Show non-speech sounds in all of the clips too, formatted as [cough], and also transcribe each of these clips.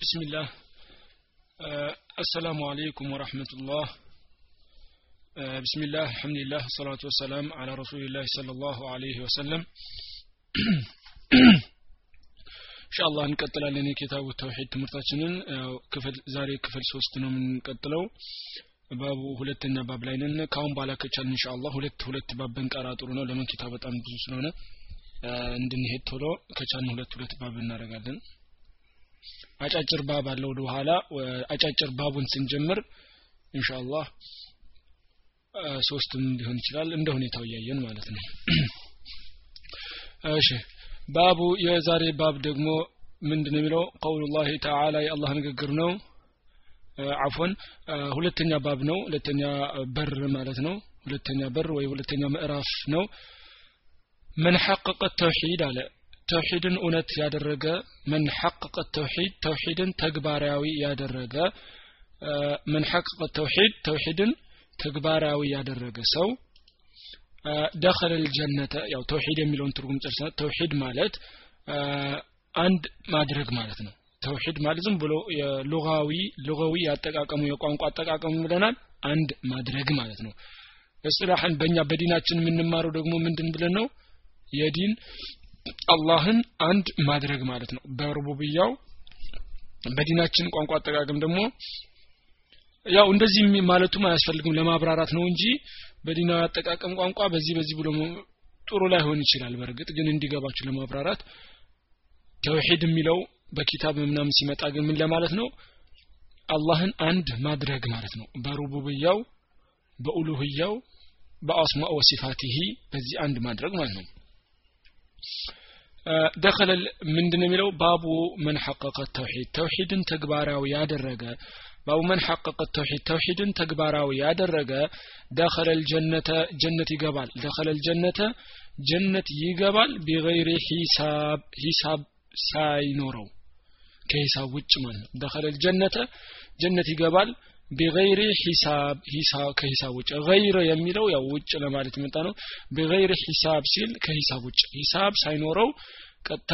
بسم الله آه السلام عليكم ورحمة الله آه بسم الله الحمد لله الصلاة والسلام على رسول الله صلى الله عليه وسلم ኢንሻአላህ እንቀጥላለን የኪታቡ ተውሂድ ትምህርታችንን ክፍል ዛሬ ክፍል ሶስት ነው የምንቀጥለው ባቡ ሁለተኛ ባብ ላይ ነን ካሁን በኋላ ከቻልን ኢንሻአላህ ሁለት ሁለት ባብ ብንቀራ ጥሩ ነው ለምን ኪታብ በጣም ብዙ ስለሆነ እንድንሄድ ቶሎ ከቻልን ሁለት ሁለት ባብ እናደርጋለን አጫጭር ባብ አለ ወደ አጫጭር ባቡን ስንጀምር ኢንሻአላህ ሶስትም ሊሆን ይችላል እንደ ሁኔታው እያየን ማለት ነው። እሺ ባቡ የዛሬ ባብ ደግሞ ምንድን የሚለው? ቀውሉላህ ተዓላ የአላህ ንግግር ነው። አፎን ሁለተኛ ባብ ነው። ሁለተኛ በር ማለት ነው። ሁለተኛ በር ወይ ሁለተኛ ምዕራፍ ነው። መን ሐቀቀ ተውሂድ አለ ተውሂድን እውነት ያደረገ መን ሐቀቀ ተውሂድ ተውሂድን ተግባራዊ ያደረገ መን ሐቀቀ ተውሂድ ተውሂድን ተግባራዊ ያደረገ ሰው ደኸለ ልጀነተ ያው ተውሂድ የሚለውን ትርጉም ጨርሰናል ተውሂድ ማለት አንድ ማድረግ ማለት ነው። ተውሂድ ማለት ዝም ብሎ የሉጋዊ ሉጋዊ ያጠቃቀሙ የቋንቋ አጠቃቀሙ ብለናል። አንድ ማድረግ ማለት ነው። እስላህን በእኛ በዲናችን የምንማረው ደግሞ ምንድን ብለን ነው? የዲን አላህን አንድ ማድረግ ማለት ነው። በሩቡብያው በዲናችን ቋንቋ አጠቃቀም ደግሞ ያው እንደዚህ ማለቱም አያስፈልግም ለማብራራት ነው እንጂ በዲናዊ አጠቃቀም ቋንቋ በዚህ በዚህ ብሎ ጥሩ ላይሆን ይችላል። በእርግጥ ግን እንዲገባችሁ ለማብራራት ተውሂድ የሚለው በኪታብ ምናምን ሲመጣ ግን ምን ለማለት ነው? አላህን አንድ ማድረግ ማለት ነው። በሩቡብያው በኡሉህያው በአስማ ወሲፋቲሂ በዚህ አንድ ማድረግ ማለት ነው ደኸለ ምንድን የሚለው? ባቡ መን ሐቀቀ ተውሂድ ተውሂድን ተግባራዊ ያደረገ ባቡ መን ሐቀቀ ተውሂድ ተውሂድን ተግባራዊ ያደረገ ደኸለ ልጀነተ ጀነት ይገባል። ደኸለ ልጀነተ ጀነት ይገባል ቢገይሪ ሂሳብ ሂሳብ ሳይኖረው። ከሂሳብ ውጭ ማለት ነው። ደኸለ ልጀነተ ጀነት ይገባል ቢገይሪ ሂሳብ ሂሳብ ከሂሳብ ውጭ። ገይረ የሚለው ያው ውጭ ለማለት የመጣ ነው። ቢገይሪ ሂሳብ ሲል ከሂሳብ ውጭ። ሂሳብ ሳይኖረው ቀጥታ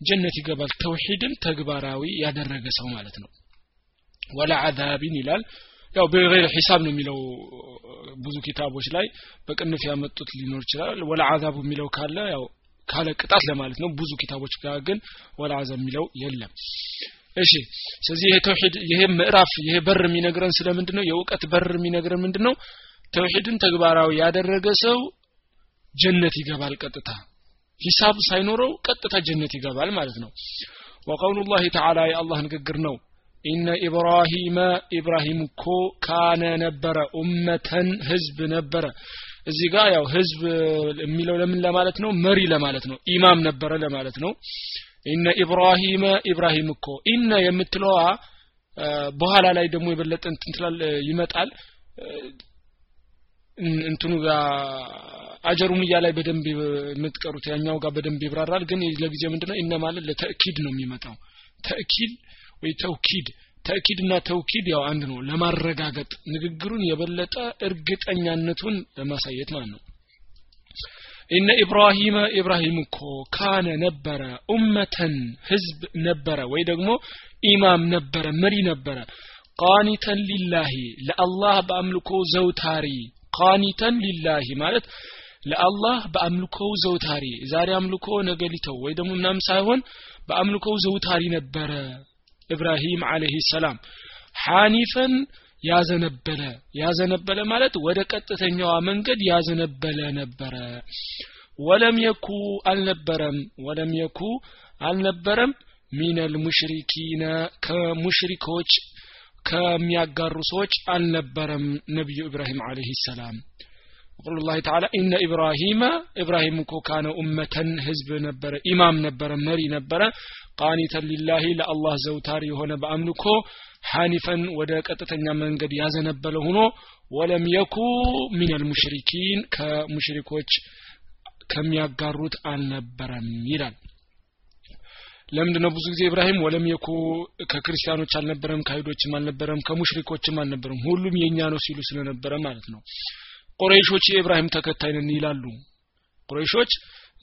ጀነት ይገባል። ተውሂድን ተግባራዊ ያደረገ ሰው ማለት ነው። ወላ አዛቢን ይላል። ያው በገይር ሂሳብ ነው የሚለው ብዙ ኪታቦች ላይ በቅንፍ ያመጡት ሊኖር ይችላል። ወላ አዛቡ የሚለው ካለ ያው ካለ ቅጣት ለማለት ነው። ብዙ ኪታቦች ጋር ግን ወላ አዛብ የሚለው የለም እሺ ስለዚህ ይሄ ተውሂድ ይሄ ምዕራፍ ይሄ በር የሚነግረን ስለምንድን የእውቀት በር የሚነግረን ምንድን ተውሂድን ተግባራዊ ያደረገ ሰው ጀነት ይገባል ቀጥታ። ሂሳብ ሳይኖረው ቀጥታ ጀነት ይገባል ማለት ነው። ወቀውሉ ላህ ተዓላ የአላህ ንግግር ነው። ኢነ ኢብራሂመ ኢብራሂም እኮ ካነ ነበረ ኡመተን ህዝብ ነበረ። እዚህ ጋር ያው ህዝብ የሚለው ለምን ለማለት ነው? መሪ ለማለት ነው። ኢማም ነበረ ለማለት ነው ኢነ ኢብራሂመ ኢብራሂም እኮ ኢነ የምትለዋ በኋላ ላይ ደግሞ የበለጠ እንትንትላል ይመጣል። እንትኑ አጀሩምያ ላይ በደንብ የምትቀሩት ያኛው ጋር በደንብ ይብራራል። ግን ለጊዜ ምንድነው? ኢነ ማለት ለተእኪድ ነው የሚመጣው። ተእኪድ ወይ ተውኪድ ተእኪድና ተውኪድ ያው አንድ ነው። ለማረጋገጥ ንግግሩን የበለጠ እርግጠኛነቱን ለማሳየት ማለት ነው ኢነ ኢብራሂመ ኢብራሂም እኮ ካነ ነበረ ኡመተን ህዝብ ነበረ ወይ ደግሞ ኢማም ነበረ መሪ ነበረ ቃኒተን ሊላሂ ለአላህ በአምልኮ ዘውታሪ ቃኒተን ሊላሂ ማለት ለአላህ በአምልኮው ዘውታሪ ዛሬ አምልኮ ነገ ሊተው ወይ ደግሞ ምናምን ሳይሆን በአምልኮው ዘውታሪ ነበረ ኢብራሂም አለህ ሰላም። ሐኒፈን ያዘነበለ ያዘነበለ ማለት ወደ ቀጥተኛዋ መንገድ ያዘነበለ ነበረ ወለም የኩ አልነበረም ወለም የኩ አልነበረም ሚነል ሙሽሪኪነ ከሙሽሪኮች ከሚያጋሩ ሰዎች አልነበረም ነቢዩ ኢብራሂም አለህ ሰላም وقول الله تعالى إن إبراهيم إبراهيم كو كان أمة حزب نبر إمام نبر مري نبر ቃኒተን ሊላሂ ለአላህ ዘውታር የሆነ በአምልኮ ሐኒፈን ወደ ቀጥተኛ መንገድ ያዘነበለ ሆኖ ወለም የኩ ሚነል ሙሽሪኪን ከሙሽሪኮች ከሚያጋሩት አልነበረም ይላል። ለምንድ ነው ብዙ ጊዜ ኢብራሂም ወለም የኩ ከክርስቲያኖች አልነበረም ከአይሁዶችም አልነበረም ከሙሽሪኮችም አልነበረም ሁሉም የኛ ነው ሲሉ ስለነበረ ማለት ነው። ቁረይሾች የኢብራሂም ተከታይ ነን ይላሉ። ቁረይሾች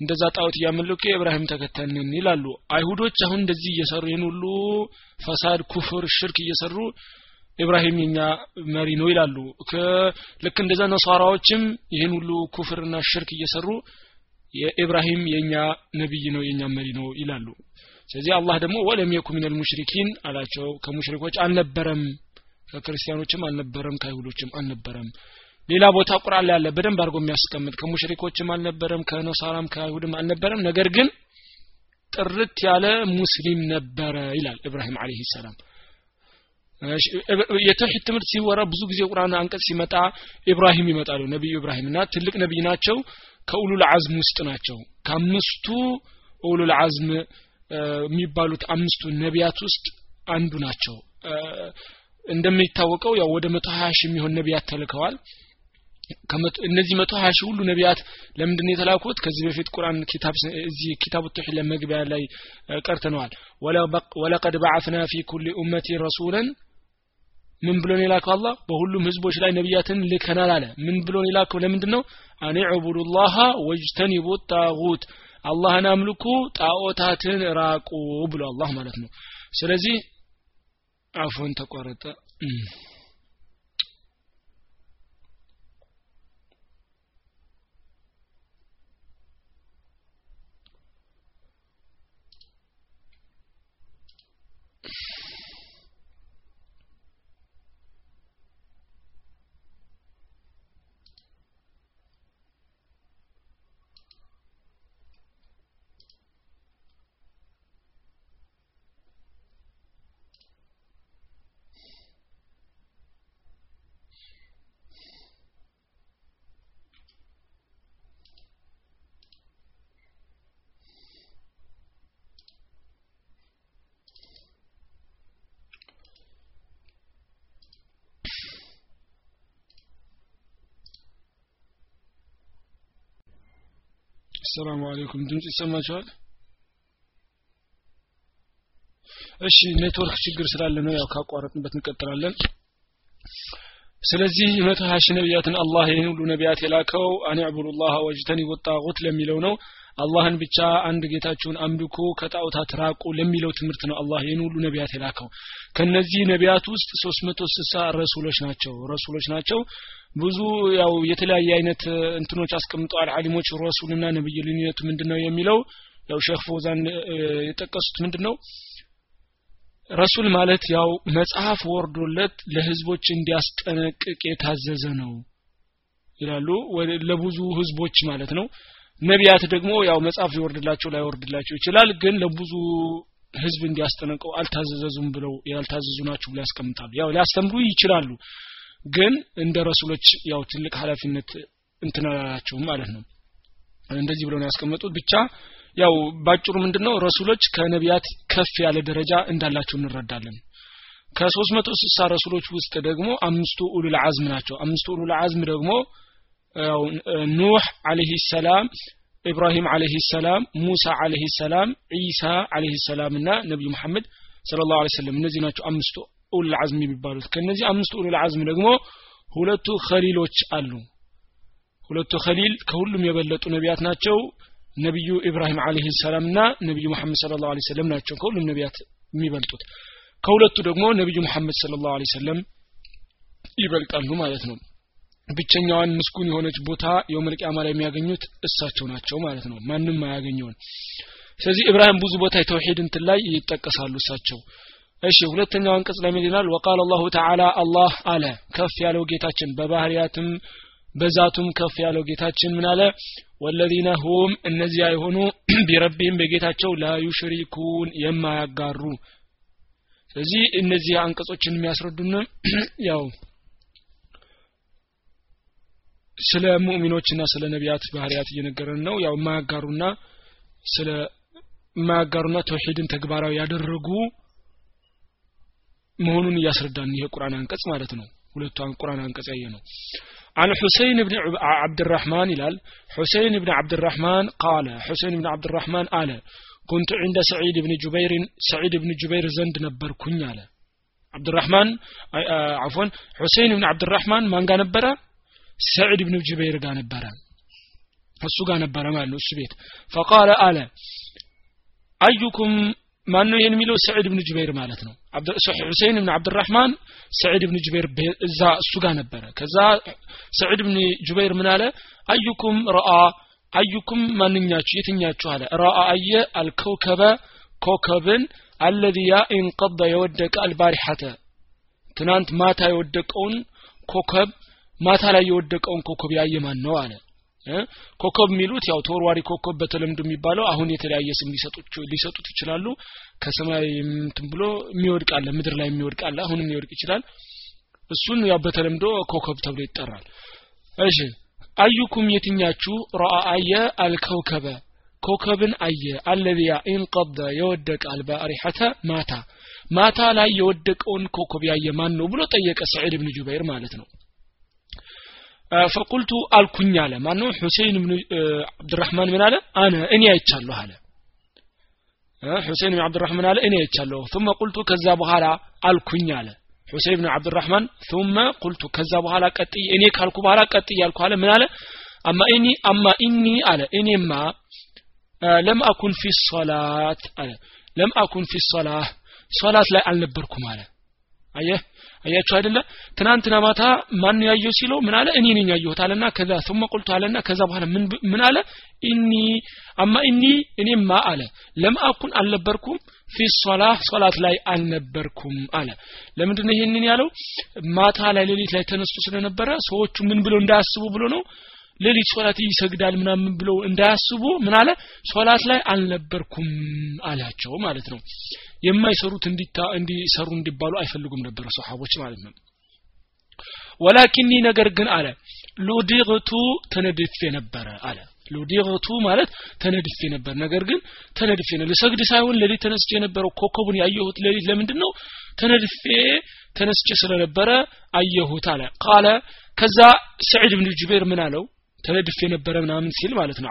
እንደዛ ጣዖት እያመለኩ የኢብራሂም ተከታይነን ይላሉ። አይሁዶች አሁን እንደዚህ እየሰሩ ይህን ሁሉ ፈሳድ ኩፍር ሽርክ እየሰሩ ኢብራሂም የኛ መሪ ነው ይላሉ። ልክ እንደዛ ነሷራዎችም ይህን ሁሉ ኩፍርና ሽርክ እየሰሩ የኢብራሂም የኛ ነብይ ነው የኛ መሪ ነው ይላሉ። ስለዚህ አላህ ደግሞ ወለም የኩ ሚነል ሙሽሪኪን አላቸው። ከሙሽሪኮች አልነበረም ከክርስቲያኖችም አልነበረም ከአይሁዶችም አልነበረም ሌላ ቦታ ቁርአን ላይ አለ። በደንብ አድርጎ የሚያስቀምጥ ከሙሽሪኮችም አልነበረም ከነሳራም ከአይሁድም አልነበረም። ነገር ግን ጥርት ያለ ሙስሊም ነበረ ይላል ኢብራሂም አለይሂ ሰላም። የተውሂድ ትምህርት ሲወራ ብዙ ጊዜ ቁርአን አንቀጽ ሲመጣ ኢብራሂም ይመጣሉ ነቢዩ ኢብራሂም። እና ትልቅ ነቢይ ናቸው ከኡሉል አዝም ውስጥ ናቸው። ከአምስቱ ኡሉል አዝም የሚባሉት አምስቱ ነቢያት ውስጥ አንዱ ናቸው። እንደሚታወቀው ያው ወደ መቶ ሺህ የሚሆን ነቢያት ተልከዋል እነዚህ መቶ ሀያ ሺህ ሁሉ ነቢያት ለምንድን ነው የተላኩት? ከዚህ በፊት ቁርአን ኪታብ እዚህ ኪታቡ ተውሂድ ለመግቢያ ላይ ቀርተነዋል። ወለቀድ በዓትና ፊ ኩል ኡመቲ ረሱለን። ምን ብሎን የላከው አላህ? በሁሉም ህዝቦች ላይ ነቢያትን ልከናል አለ። ምን ብሎን የላከው? ለምንድን ነው? አን ዕቡዱላህ ወጅተኒቡ ጣጉት። አላህን አምልኩ ጣዖታትን ራቁ ብሎ አላህ ማለት ነው። ስለዚህ አፎን ተቋረጠ ሰላሙ አለይኩም። ድምጽ ይሰማችኋል? እሺ ኔትወርክ ችግር ስላለ ነው ያው ካቋረጥንበት እንቀጥላለን። ስለዚህ መቶ ሀያ ሺህ ነቢያትን አላህ ይህን ሁሉ ነቢያት የላከው አን ዕቡዱላህ ወጅተኒ ወጣቁት ለሚለው ነው አላህን ብቻ አንድ ጌታችሁን አምልኮ ከጣዖታት ራቁ ለሚለው ትምህርት ነው አላህ ይህን ሁሉ ነቢያት የላከው። ከነዚህ ነቢያት ውስጥ ሶስት መቶ ስልሳ ረሱሎች ናቸው። ረሱሎች ናቸው። ብዙ ያው የተለያየ አይነት እንትኖች አስቀምጠዋል። አሊሞች ረሱልና ነብይ ልዩነቱ ምንድነው የሚለው? ያው ሼክ ፎዛን የጠቀሱት ምንድነው? ረሱል ማለት ያው መጽሐፍ ወርዶለት ለህዝቦች እንዲያስጠነቅቅ የታዘዘ ነው ይላሉ። ለብዙ ህዝቦች ማለት ነው ነቢያት ደግሞ ያው መጽሐፍ ሊወርድላቸው ላይወርድላቸው ይችላል ግን ለብዙ ህዝብ እንዲያስጠነቀው አልታዘዙም ብለው ያልታዘዙ ናቸው ብለው ያስቀምጣሉ። ያው ሊያስተምሩ ይችላሉ ግን እንደ ረሱሎች ያው ትልቅ ኃላፊነት እንትናላቸውም ማለት ነው። እንደዚህ ብለው ነው ያስቀመጡት። ብቻ ያው ባጭሩ ምንድነው ረሱሎች ከነቢያት ከፍ ያለ ደረጃ እንዳላቸው እንረዳለን። ከሶስት መቶ ስልሳ ረሱሎች ውስጥ ደግሞ አምስቱ ኡሉል አዝም ናቸው። አምስቱ ኡሉል አዝም ደግሞ ኑህ አለይሂ ሰላም ኢብራሂም አለይሂ ሰላም ሙሳ አለይሂ ሰላም ኢሳ አለይሂ ሰላም እና ነብዩ መሐመድ ሰለላሁ ዐለይሂ ወሰለም። እነዚህ ናቸው አምስቱ ኡሉል አዝም የሚባሉት። ከነዚህ አምስቱ ኡሉል አዝም ደግሞ ሁለቱ ኸሊሎች አሉ። ሁለቱ ኸሊል ከሁሉም የበለጡ ነቢያት ናቸው። ነቢዩ ኢብራሂም አለይሂ ሰላም እና ነቢዩ መሐመድ ሰለላሁ ዐለይሂ ወሰለም ናቸው ከሁሉም ነቢያት የሚበልጡት። ከሁለቱ ደግሞ ነቢዩ መሐመድ ሰለላሁ ዐለይሂ ወሰለም ይበልጣሉ ማለት ነው ብቸኛዋን ምስጉን የሆነች ቦታ የውመል ቂያማ ላይ የሚያገኙት እሳቸው ናቸው ማለት ነው። ማንም አያገኘውን ስለዚህ ኢብራሂም ብዙ ቦታ የተውሂድ እንትን ላይ ይጠቀሳሉ እሳቸው። እሺ ሁለተኛው አንቀጽ ላይ ምን ወቃል አላሁ ተዓላ አላህ አለ ከፍ ያለው ጌታችን በባህሪያትም በዛቱም ከፍ ያለው ጌታችን ምን አለ? ወለዚነ ሁም እነዚያ የሆኑ [clears throat] ቢረቢህም በጌታቸው ላ የማያጋሩ። ስለዚህ እነዚህ አንቀጾችን የሚያስረዱን [clears throat] ያው ስለ ሙእሚኖችና ስለ ነቢያት ባህሪያት እየነገረን ነው ያው የማያጋሩና ስለ የማያጋሩና ተውሂድን ተግባራዊ ያደረጉ መሆኑን እያስረዳን ይሄ ቁርአን አንቀጽ ማለት ነው ሁለቱ ቁርአን አንቀጽ ያየ ነው عن حسين بن عبد الرحمن ይላል حسين بن عبد الرحمن قال حسين بن عبد الرحمن قال كنت عند سعيد بن جبير سعيد بن جبير زند ነበርኩኝ አለ عبد الرحمن عفوا حسين بن عبد الرحمن ማን ጋር ሰዒድ ብን ጁበይር ጋር ነበረ። እሱ ጋር ነበረ ማለት ነው እሱ ቤት። ፈቃለ አለ አዩኩም ማን ነው ይህን የሚለው ስዕድ ብን ጁበይር ማለት ነው? ሁሴን ብን አብድራህማን ስዕድ ብን ጁበይር እዛ እሱ ጋር ነበረ። ከዛ ስዕድ ብን ጁበይር ምን አለ? አዩኩም ረአ አዩኩም ማንኛችሁ? የትኛችሁ? አለ። ረአ አየ አልከውከበ ኮከብን አለዚ ያ ኢንቀደ የወደቀ አልባሪሐተ ትናንት ማታ የወደቀውን ኮከብ ማታ ላይ የወደቀውን ኮከብ ያየ ማን ነው አለ። ኮከብ የሚሉት ያው ተወርዋሪ ኮከብ በተለምዶ የሚባለው አሁን የተለያየ ስም ሊሰጡት ይችላሉ። ከሰማይ እንትን ብሎ የሚወድቃለ ምድር ላይ የሚወድቃለ አሁንም ሊወድቅ ይችላል። እሱን ያው በተለምዶ ኮከብ ተብሎ ይጠራል። እሺ አዩኩም የትኛችሁ? ረአ አየ አልከውከበ ኮከብን አየ። አለዚያ ኢንቀደ የወደቀ አልባሪሐተ ማታ። ማታ ላይ የወደቀውን ኮከብ ያየ ማን ነው ብሎ ጠየቀ ሰዒድ ብን ጁበይር ማለት ነው ፈቁልቱ አልኩኝ አለ ማን ነው ሁሴን ብን አብድራህማን ምን አለ አነ እኔ አይቻለሁ አለ ሁሴን ብን አብድራህማን አለ እኔ አይቻለሁ ثم قلت ከዛ በኋላ አልኩኝ አለ ሁሴን ብን አብድራህማን ثم قلت ከዛ በኋላ ቀጥይ እኔ ካልኩ በኋላ ቀጥይ ያልኩ አለ ምን አለ አማ ኢኒ አማ ኢኒ አለ እኔማ ለም አኩን ፊ ሶላት አለ ለም አኩን ፊ ሶላህ ሶላት ላይ አልነበርኩም አለ አየህ አያችሁ አይደለ ትናንትና ማታ ማን ያየው ሲለው ምን አለ እኔ ነኝ ያየሁት አለና ከዛ ثم قلت አለና ከዛ በኋላ ምን ምን አለ ኢኒ አማ ኢኒ እኔማ አለ ለም አኩን አልነበርኩም ፊ ሶላህ ሶላት ላይ አልነበርኩም አለ ለምንድን ነው ይሄንን ያለው ማታ ላይ ሌሊት ላይ ተነስቶ ስለነበረ ሰዎቹ ምን ብለው እንዳያስቡ ብሎ ነው ሌሊት ሶላት ይሰግዳል ምናምን ብለው እንዳያስቡ ምን አለ? ሶላት ላይ አልነበርኩም አላቸው ማለት ነው። የማይሰሩት እንዲሰሩ እንዲባሉ አይፈልጉም ነበር ሰሓቦች ማለት ነው። ወላኪኒ ነገር ግን አለ ሉዲግቱ ተነድፌ ነበረ አለ። ሉዲግቱ ማለት ተነድፌ ነበር። ነገር ግን ተነድፌ ነው። ልሰግድ ሳይሆን ሌሊት ተነስቼ የነበረው ኮከቡን ያየሁት ሌሊት ለምንድን ተነድፌ ተነስቼ ስለነበረ አየሁት አለ። ቃለ ከዛ ሰዒድ ብን ጁቤር ምን አለው ተነድፍ የነበረ ምናምን ሲል ማለት ነው።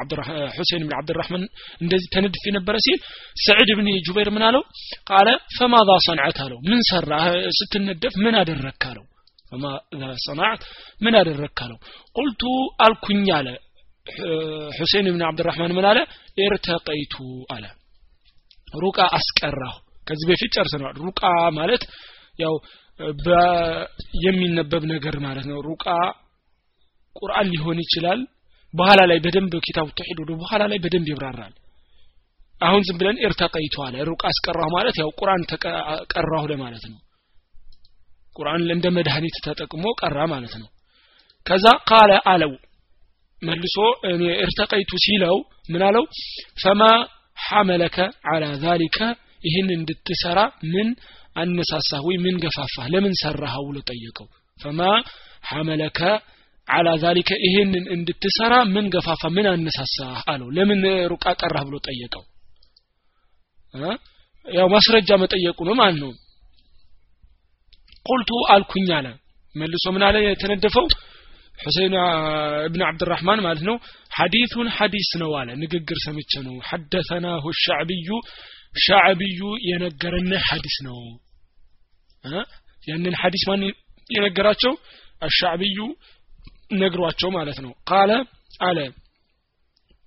ሁሴን ብን አብድራህማን እንደዚህ ተነድፍ የነበረ ሲል ሰዒድ ብን ጁበይር ምን አለው? ቃለ ፈማዛ ሰንዐት አለው። ምን ሰራ? ስትነደፍ ምን አደረክ አለው? ሰንዐት ምን አደረክ አለው? ቁልቱ አልኩኝ አለ። ሁሴን ብን አብድራህማን ምን አለ? ኤርተቀይቱ አለ። ሩቃ አስቀራሁ። ከዚህ በፊት ጨርሰነዋል። ሩቃ ማለት ያው የሚነበብ ነገር ማለት ነው። ሩቃ ቁርአን ሊሆን ይችላል። በኋላ ላይ በደንብ ኪታቡ ተውሂድ ወደ በኋላ ላይ በደንብ ይብራራል። አሁን ዝም ብለን ኢርተቀይቱ አለ ሩቅ አስቀራሁ ማለት ያው ቁርአን ቀራሁ ለማለት ነው። ቁርአን እንደ መድኃኒት ተጠቅሞ ቀራ ማለት ነው። ከዛ ቃለ አለው መልሶ እርተቀይቱ ሲለው ምን አለው? ፈማ ሐመለከ አላ ዛሊከ ይህን እንድትሰራ ምን አነሳሳህ ወይ ምን ገፋፋህ? ለምን ሰራኸው ብሎ ጠየቀው። ፈማ ሐመለከ አላ ዛሊከ ይሄንን እንድትሰራ ምን ገፋፋ ምን አነሳሳህ አለው። ለምን ሩቃ ቀራህ ብሎ ጠየቀው? ያው ማስረጃ መጠየቁ ነው ማለት ነው። ቁልቱ አልኩኝ አለ። መልሶ ምን አለ? የተነደፈው ሁሴን እብን አብድራህማን ማለት ነው። ሐዲቱን ሐዲስ ነው አለ። ንግግር ሰምቼ ነው። ሐደተናሁ ሻዕብዩ ሻዕብዩ የነገረን ሐዲስ ነው። ያንን ሐዲስ ማን የነገራቸው ነግሯቸው ማለት ነው። ቃለ አለ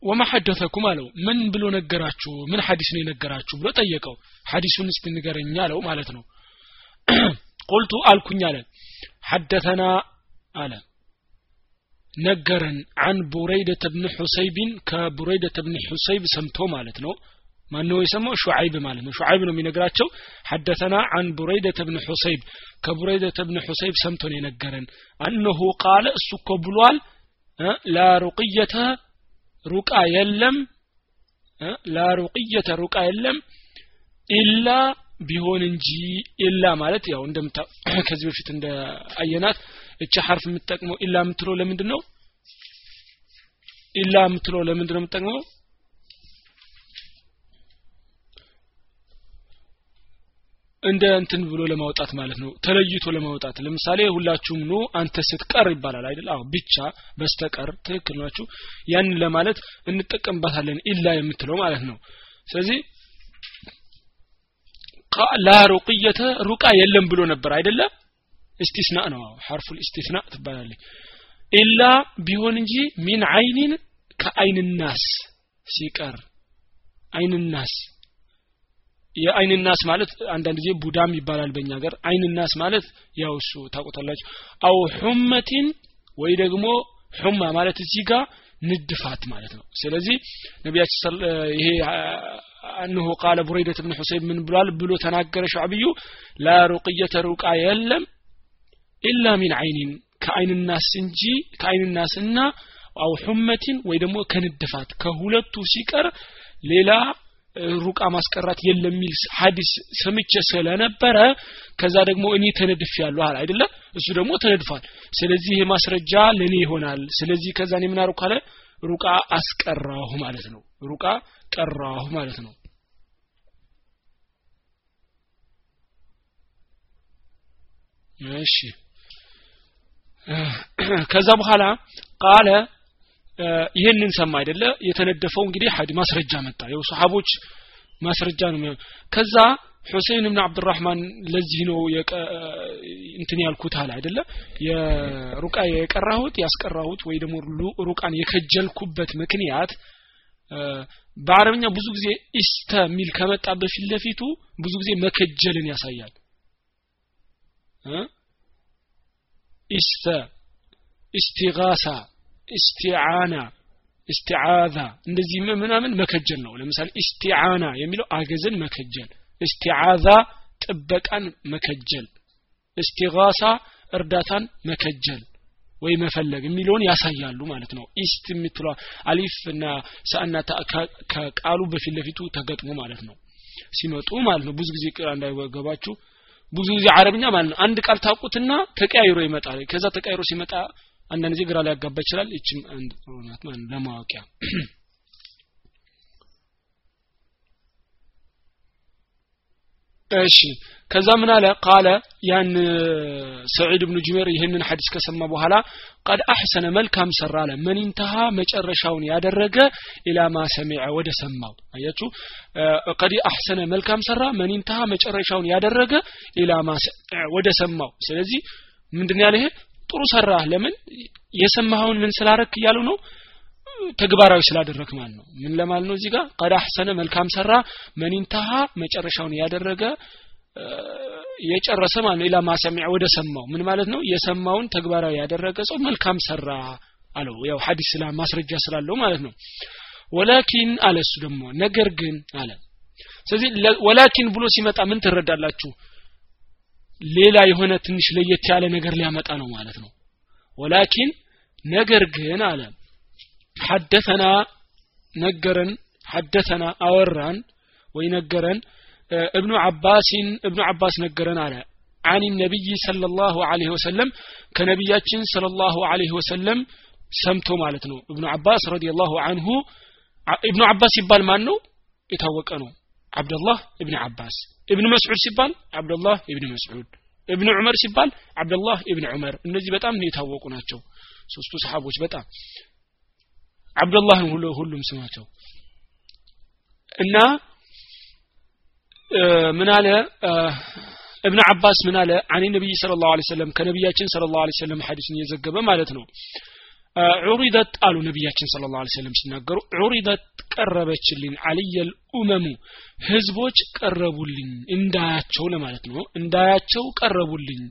ወማ ሐደተኩም አለው። ምን ብሎ ነገራችሁ? ምን ሐዲስ ነው የነገራችሁ? ብሎ ጠየቀው። ሐዲሱን እስቲ ንገረኝ አለው ማለት ነው። [clears throat] ቁልቱ አልኩኝ አለ። ሐደተና አለ። ነገረን አን ቡረይደተ ብን ሑሰይብን ከቡረይደተ ብን ሑሰይብ ሰምቶ ማለት ነው ማነው የሰማው? ሹዓይብ ማለት ነው። ሹዓይብ ነው የሚነግራቸው። ሐደተና አን ቡረይደተ ብን ሑሰይብ ከቡረይደተ ብን ሑሰይብ ሰምቶ ነው የነገረን። አነሁ ቃለ እሱ እኮ ብሏል። ላ ሩቅየተ ሩቃ የለም። ላ ሩቃ የለም። ኢላ ቢሆን እንጂ ኢላ ማለት ያው እንደምታ [clears throat] ከዚህ በፊት እንደ አየናት እቺ ሐርፍ የምትጠቅመው ኢላ የምትለው ለምንድን ነው ኢላ የምትለው ለምንድን ነው የምትጠቅመው እንደ እንትን ብሎ ለማውጣት ማለት ነው። ተለይቶ ለማውጣት ለምሳሌ ሁላችሁም ኑ አንተ ስትቀር ይባላል አይደል? አዎ ብቻ በስተቀር ትክክል ናችሁ። ያንን ለማለት እንጠቀምባታለን ኢላ የምትለው ማለት ነው። ስለዚህ ላ ሩቅየተ ሩቃ የለም ብሎ ነበር አይደለ? እስቲስና ነው። ሐርፉል እስቲስና ትባላለች። ኢላ ቢሆን እንጂ ሚን አይኒን ከአይንናስ ሲቀር አይንናስ የአይንናስ ማለት አንዳንድ ጊዜ ቡዳም ይባላል በእኛ ሀገር። አይንናስ ማለት ያው እሱ ታውቁታላችሁ። አው ሑመቲን ወይ ደግሞ ሑማ ማለት እዚህ ጋር ንድፋት ማለት ነው። ስለዚህ ነቢያችን ይሄ አንሁ ቃለ ቡረይደት ብን ሁሰይን ምን ብሏል? ብሎ ተናገረ ሸዕብዩ ላ ሩቅየተ ሩቃ የለም ኢላ ሚን አይኒን ከአይንናስ እንጂ ከአይንናስና አው ሑመቲን ወይ ደግሞ ከንድፋት ከሁለቱ ሲቀር ሌላ ሩቃ ማስቀራት የለም የሚል ሀዲስ ሰምቼ ስለነበረ ከዛ ደግሞ እኔ ተነድፍ ያለሁ አለ አይደለ? እሱ ደግሞ ተነድፏል። ስለዚህ ይሄ ማስረጃ ለእኔ ይሆናል። ስለዚህ ከዛ እኔ አደረኩ ካለ ሩቃ አስቀራሁ ማለት ነው። ሩቃ ቀራሁ ማለት ነው። እሺ። [clears throat] ከዛ በኋላ ቃለ ይህንን ሰማ አይደለ? የተነደፈው እንግዲህ ሀዲ ማስረጃ መጣ። የው ሰሃቦች ማስረጃ ነው ከዛ ሁሴን ብን አብዱራህማን ለዚህ ነው እንትን ያልኩት አለ አይደለ? የሩቃ የቀራሁት ያስቀራሁት ወይ ደግሞ ሩቃን የከጀልኩበት ምክንያት በአረብኛ ብዙ ጊዜ ኢስተ የሚል ከመጣ በፊት ለፊቱ ብዙ ጊዜ መከጀልን ያሳያል። ኢስተ ኢስቲጋሳ ኢስቲዓና استعاذة እንደዚህ ምናምን መከጀል ነው። ለምሳሌ استعانة የሚለው አገዝን መከጀል استعاذة ጥበቃን መከጀል استغاثة እርዳታን መከጀል ወይ መፈለግ የሚለውን ያሳያሉ ማለት ነው። است የምትሏ አሊፍ እና ሰአና ከቃሉ በፊት ለፊቱ ተገጥሞ ማለት ነው። ሲመጡ ማለት ነው። ብዙ ጊዜ ቅራ እንዳይገባችሁ። ብዙ ጊዜ አረብኛ ማለት ነው። አንድ ቃል ታውቁትና ተቀያይሮ ይመጣል። ከዛ ተቀያይሮ ሲመጣ አንዳንድ ጊዜ ግራ ሊያጋባ ይችላል። ይችም አንድ ናት ማለት ለማወቂያ። እሺ ከዛ ምን አለ? ቃለ ያን ሰዒድ ብኑ ጁሜር ይህንን ሐዲስ ከሰማ በኋላ ቀድ አሕሰነ መልካም ሰራ አለ። መን ኢንተሃ መጨረሻውን ያደረገ ኢላ ማ ሰሚዐ ወደ ሰማው። አያችሁ? ቀድ አሕሰነ መልካም ሰራ መን ኢንተሃ መጨረሻውን ያደረገ ኢላ ማ ወደ ሰማው። ስለዚህ ምንድን ያለ ይሄ ጥሩ ሰራ ለምን? የሰማኸውን ምን ስላረክ እያሉ ነው? ተግባራዊ ስላደረክ ማለት ነው። ምን ለማለት ነው እዚህ ጋር? ቀድ አሕሰነ መልካም ሰራ መኒንተሃ መጨረሻውን ያደረገ የጨረሰ ማለት ነው። ኢላ ማሰሚዕ ወደ ሰማው። ምን ማለት ነው? የሰማውን ተግባራዊ ያደረገ ሰው መልካም ሰራ አለው። ያው ሐዲስ ስላ ማስረጃ ስላለው ማለት ነው። ወላኪን አለ እሱ ደግሞ ነገር ግን አለ። ስለዚህ ወላኪን ብሎ ሲመጣ ምን ትረዳላችሁ ሌላ የሆነ ትንሽ ለየት ያለ ነገር ሊያመጣ ነው ማለት ነው ወላኪን ነገር ግን አለ ሐደተና ነገረን ሐደተና አወራን ወይ ነገረን እብኑ አባሲን እብኑ አባስ ነገረን አለ አን ነቢይ صلى الله عليه وسلم ከነቢያችን صلى الله عليه وسلم ሰምቶ ማለት ነው እብኑ አባስ ረዲየላሁ አንሁ እብኑ አባስ ሲባል ማን ነው የታወቀ ነው አብደላህ እብን አባስ እብን መስዑድ ሲባል አብደላህ እብን መስዑድ። እብን ዑመር ሲባል አብደላህ እብን ዑመር። እነዚህ በጣም የታወቁ ናቸው። ሶስቱ ሰሓቦች በጣም አብደላህ ሁሉ ሁሉም ስማቸው እና ምን አለ? እብን አባስ ምን አለ? አን ነቢይ ስለ ላሁ ሰለም ከነቢያችን ስለ ላሁ ሰለም ሐዲስን እየዘገበ ማለት ነው ዑሪደት አሉ ነቢያችን ስለ ላሁ ሰለም ሲናገሩ ዑሪደት ቀረበችልኝ አልየል ኡመሙ ህዝቦች ቀረቡልኝ እንዳያቸው ለማለት ነው። እንዳያቸው ቀረቡልኝ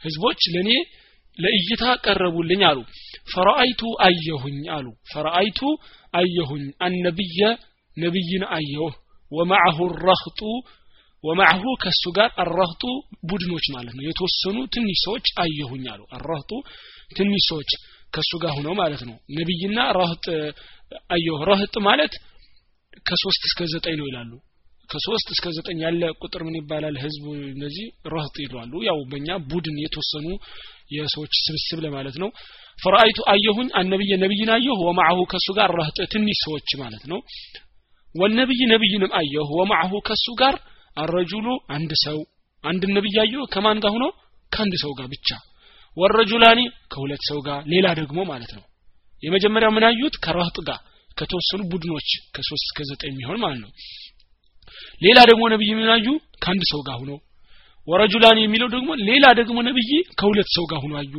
ህዝቦች ለእኔ ለእይታ ቀረቡልኝ አሉ። ፈረአይቱ አየሁኝ አሉ። ፈረአይቱ አየሁኝ አነብየ ነቢይን አየሁ ወማዐሁ ረህጡ ወማዐሁ ከሱ ጋር አረህጡ ቡድኖች ማለት ነው። የተወሰኑ ትንሽ ሰዎች አየሁኝ አሉ። አረህጡ ትንሽ ሰዎች ከሱ ጋር ሆነው ማለት ነው። ነቢይና ረህጥ አየሁ ረህጥ ማለት ከሶስት እስከ ዘጠኝ ነው ይላሉ። ከሶስት እስከ ዘጠኝ ያለ ቁጥር ምን ይባላል? ህዝቡ እነዚህ ረህጥ ይሏሉ። ያው በእኛ ቡድን የተወሰኑ የሰዎች ስብስብ ለማለት ነው። ፈረአይቱ አየሁኝ አነብየ ነቢይን አየሁ ወማዐሁ ከሱ ጋር ረህጥ ትንሽ ሰዎች ማለት ነው። ወነብይ ነብይንም አየሁ ወማዐሁ ከሱ ጋር አረጁሉ አንድ ሰው አንድ ነብይ አየሁ ከማን ጋር ሆኖ? ከአንድ ሰው ጋር ብቻ ወረጁላኒ ከሁለት ሰው ጋር ሌላ ደግሞ ማለት ነው። የመጀመሪያው ምን አዩት? ከረህጥ ጋር ከተወሰኑ ቡድኖች ከሶስት እስከ ዘጠኝ የሚሆን ማለት ነው። ሌላ ደግሞ ነብይ ምን አዩ? ከአንድ ሰው ጋር ሆኖ ወረጁላኒ የሚለው ደግሞ ሌላ ደግሞ ነብይ ከሁለት ሰው ጋር ሆኖ አዩ።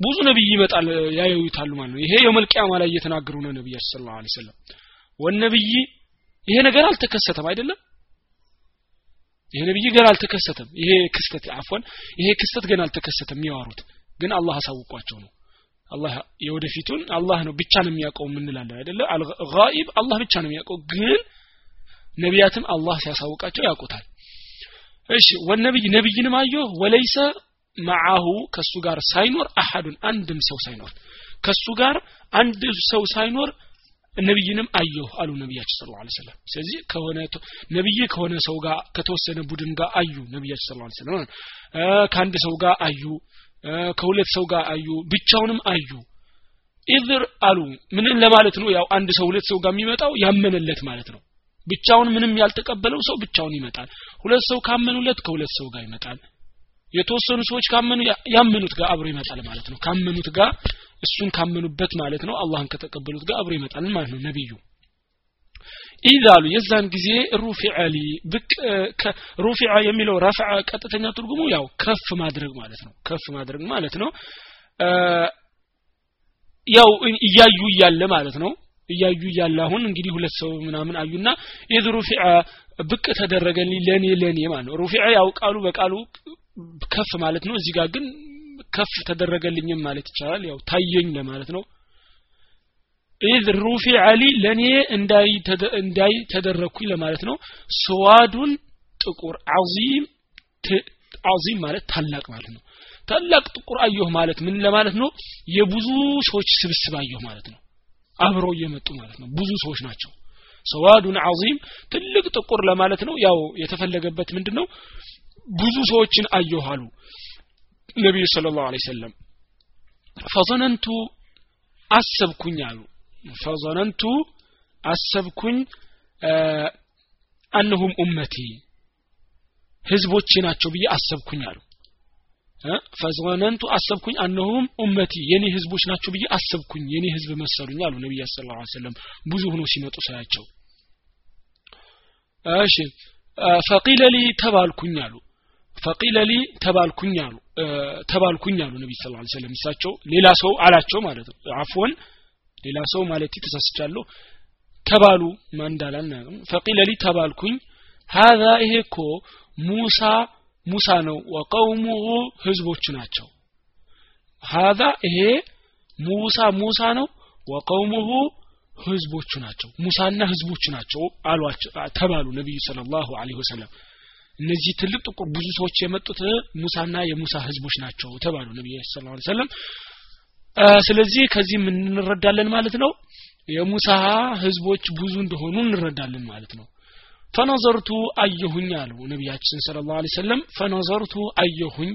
ብዙ ነብይ ይመጣል ያዩታሉ ማለት ነው። ይሄ የመልቂያማ ላይ እየተናገሩ ነው ነብያችን ሰለላሁ ዐለይሂ ወሰለም። ወነብይ ይሄ ነገር አልተከሰተም አይደለም ይሄ ነብይ ገና አልተከሰተም። ይሄ ክስተት አፎን ይሄ ክስተት ገና አልተከሰተም የሚያወሩት። ግን አላህ አሳውቋቸው ነው። አላህ የወደፊቱን አላህ ነው ብቻ ነው የሚያውቀው ምንላለን አይደለ? አልጋኢብ አላህ ብቻ ነው የሚያውቀው። ግን ነቢያትም አላህ ሲያሳውቃቸው ያውቁታል። እሺ ወነብይ ነብይንም አየሁ? ወለይሰ መዓሁ ከሱ ጋር ሳይኖር አሐዱን አንድም ሰው ሳይኖር ከሱ ጋር አንድ ሰው ሳይኖር ነብይንም አየሁ አሉ ነቢያችን ስለ ላ ሰለም ስለዚህ ከሆነ ነብይ ከሆነ ሰው ጋር ከተወሰነ ቡድን ጋር አዩ ነቢያችን ስለ ላ ሰለም ከአንድ ሰው ጋር አዩ ከሁለት ሰው ጋር አዩ ብቻውንም አዩ። ኢዝር አሉ ምንን ለማለት ነው? ያው አንድ ሰው ሁለት ሰው ጋር የሚመጣው ያመነለት ማለት ነው። ብቻውን ምንም ያልተቀበለው ሰው ብቻውን ይመጣል። ሁለት ሰው ካመኑለት ከሁለት ሰው ጋር ይመጣል። የተወሰኑ ሰዎች ካመኑ ያመኑት ጋር አብሮ ይመጣል ማለት ነው። ካመኑት ጋር እሱን ካመኑበት ማለት ነው አላህን ከተቀበሉት ጋር አብሮ ይመጣል ማለት ነው ነብዩ ኢዛሉ የዛን ጊዜ ሩፊዐ ሊ የሚለው ረፍዐ ቀጥተኛ ትርጉሙ ያው ከፍ ማድረግ ማለት ነው ከፍ ማድረግ ማለት ነው። ያው እያዩ እያለ ማለት ነው። እያዩ እያለ አሁን እንግዲህ ሁለት ሰው ምናምን አዩና ኢዝ ሩፊዐ ብቅ ተደረገልኝ ለኔ ለኔ ማለት ነው። رفع ያው ቃሉ በቃሉ ከፍ ማለት ነው። እዚህ ጋር ግን ከፍ ተደረገልኝም ማለት ይቻላል። ያው ታየኝ ለማለት ነው። إذ رفع لي ለኔ እንዳይ ተደረኩኝ ለማለት ነው። سواد ጥቁር عظيم ማለት ታላቅ ማለት ነው። ታላቅ ጥቁር አየሁ ማለት ምን ለማለት ነው? የብዙ ሰዎች ስብስብ አየሁ ማለት ነው። አብረው እየመጡ ማለት ነው። ብዙ ሰዎች ናቸው። ሰዋዱን አዚም ትልቅ ጥቁር ለማለት ነው። ያው የተፈለገበት ምንድነው? ብዙ ሰዎችን አየሁ አሉ ነቢዩ ስለ ላሁ ሰለም ፈዘነንቱ አሰብኩኝ አሉ። ፈዘነንቱ አሰብኩኝ አነሁም ኡመቲ ህዝቦቼ ናቸው ብዬ አሰብኩኝ አሉ። ፈዘነንቱ አሰብኩኝ አነሁም ኡመቲ የኔ ህዝቦች ናቸው ብዬ አሰብኩኝ የኔ ህዝብ መሰሉኝ አሉ ነቢያ ስለ ላ ሰለም ብዙ ሆኖ ሲመጡ ሳያቸው። እሺ ፈቂለ ተባልኩኝ አሉ ፈቂለ ሊ ተባልኩኝ አሉ። ተባልኩኝ አሉ ነቢ ስ ሰለም እሳቸው ሌላ ሰው አላቸው ማለት ነው። አፎን ሌላ ሰው ማለት ተሳስቻለሁ። ተባሉ ማን እንዳላል ፈቂለ ሊ ተባልኩኝ። ሀዛ ይሄ እኮ ሙሳ ሙሳ ነው። ወቀውሙሁ ህዝቦቹ ናቸው። ሀዛ ይሄ ሙሳ ሙሳ ነው። ወቀውሙሁ ህዝቦቹ ናቸው። ሙሳና ህዝቦቹ ናቸው አሏቸው ተባሉ ነቢዩ ስለ ላሁ ወሰለም እነዚህ ትልቅ ጥቁር ብዙ ሰዎች የመጡት ሙሳና የሙሳ ህዝቦች ናቸው ተባሉ ነቢዩ ስ ሰለም ስለዚህ ከዚህ እንረዳለን ማለት ነው። የሙሳ ህዝቦች ብዙ እንደሆኑ እንረዳለን ማለት ነው። ፈነዘርቱ አየሁኝ አሉ ነቢያችን ስለ ላሁ ሰለም ፈነዘርቱ አየሁኝ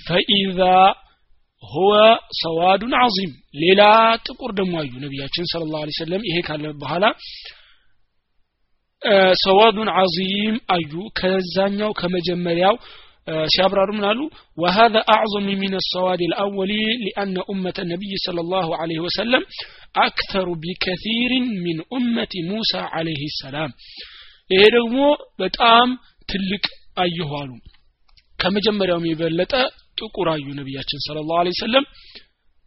ፈኢዛ ሁወ ሰዋዱን አዚም ሌላ ጥቁር ደግሞ አዩ ነቢያችን ስለ ላሁ ሰለም ይሄ ካለ በኋላ ሰዋዱን አዚም አዩ ከዛኛው ከመጀመሪያው ሲያብራሩ ምን አሉ وهذا أعظم من السواد الأول لأن أمة النبي صلى الله عليه وسلم أكثر بكثير من أمة موسى عليه السلام ይሄ ደግሞ በጣም ትልቅ አየሁ አሉ ከመጀመሪያውም የበለጠ ጥቁር አዩ ነቢያችን ስለ ላሁ ሰለም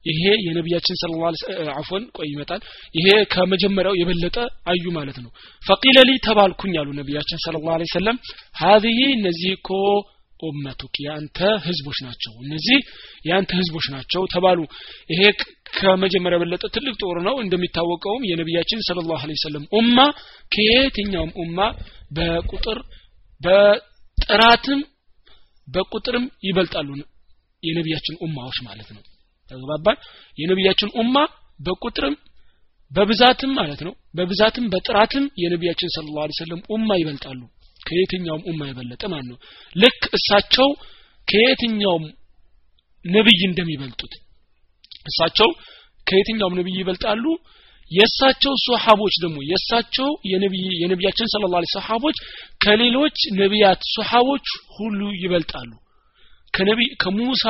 ይሄ የነቢያችን ስለ ላ አፎን ቆይ ይመጣል። ይሄ ከመጀመሪያው የበለጠ አዩ ማለት ነው። ፈቂለ ሊ ተባልኩኝ አሉ ነቢያችን ስለ ላ ሰለም ሀዚህ እነዚህ እኮ ኡመቱክ የአንተ ህዝቦች ናቸው። እነዚህ የአንተ ህዝቦች ናቸው ተባሉ። ይሄ ከመጀመሪያ የበለጠ ትልቅ ጦር ነው። እንደሚታወቀውም የነቢያችን ስለ ላሁ ሰለም ኡማ ከየትኛውም ኡማ በቁጥር በጥራትም በቁጥርም ይበልጣሉ የነቢያችን ኡማዎች ማለት ነው ተግባባን። የነቢያችን ኡማ በቁጥርም በብዛትም ማለት ነው በብዛትም በጥራትም የነቢያችን ስለ ላ ሰለም ኡማ ይበልጣሉ። ከየትኛውም ኡማ የበለጠ ማለት ነው። ልክ እሳቸው ከየትኛውም ነብይ እንደሚበልጡት እሳቸው ከየትኛውም ነብይ ይበልጣሉ። የእሳቸው ሶሐቦች ደግሞ የእሳቸው የነቢያችን صلى الله ሰሓቦች ከሌሎች ነቢያት ሶሐቦች ሁሉ ይበልጣሉ። ከሙሳ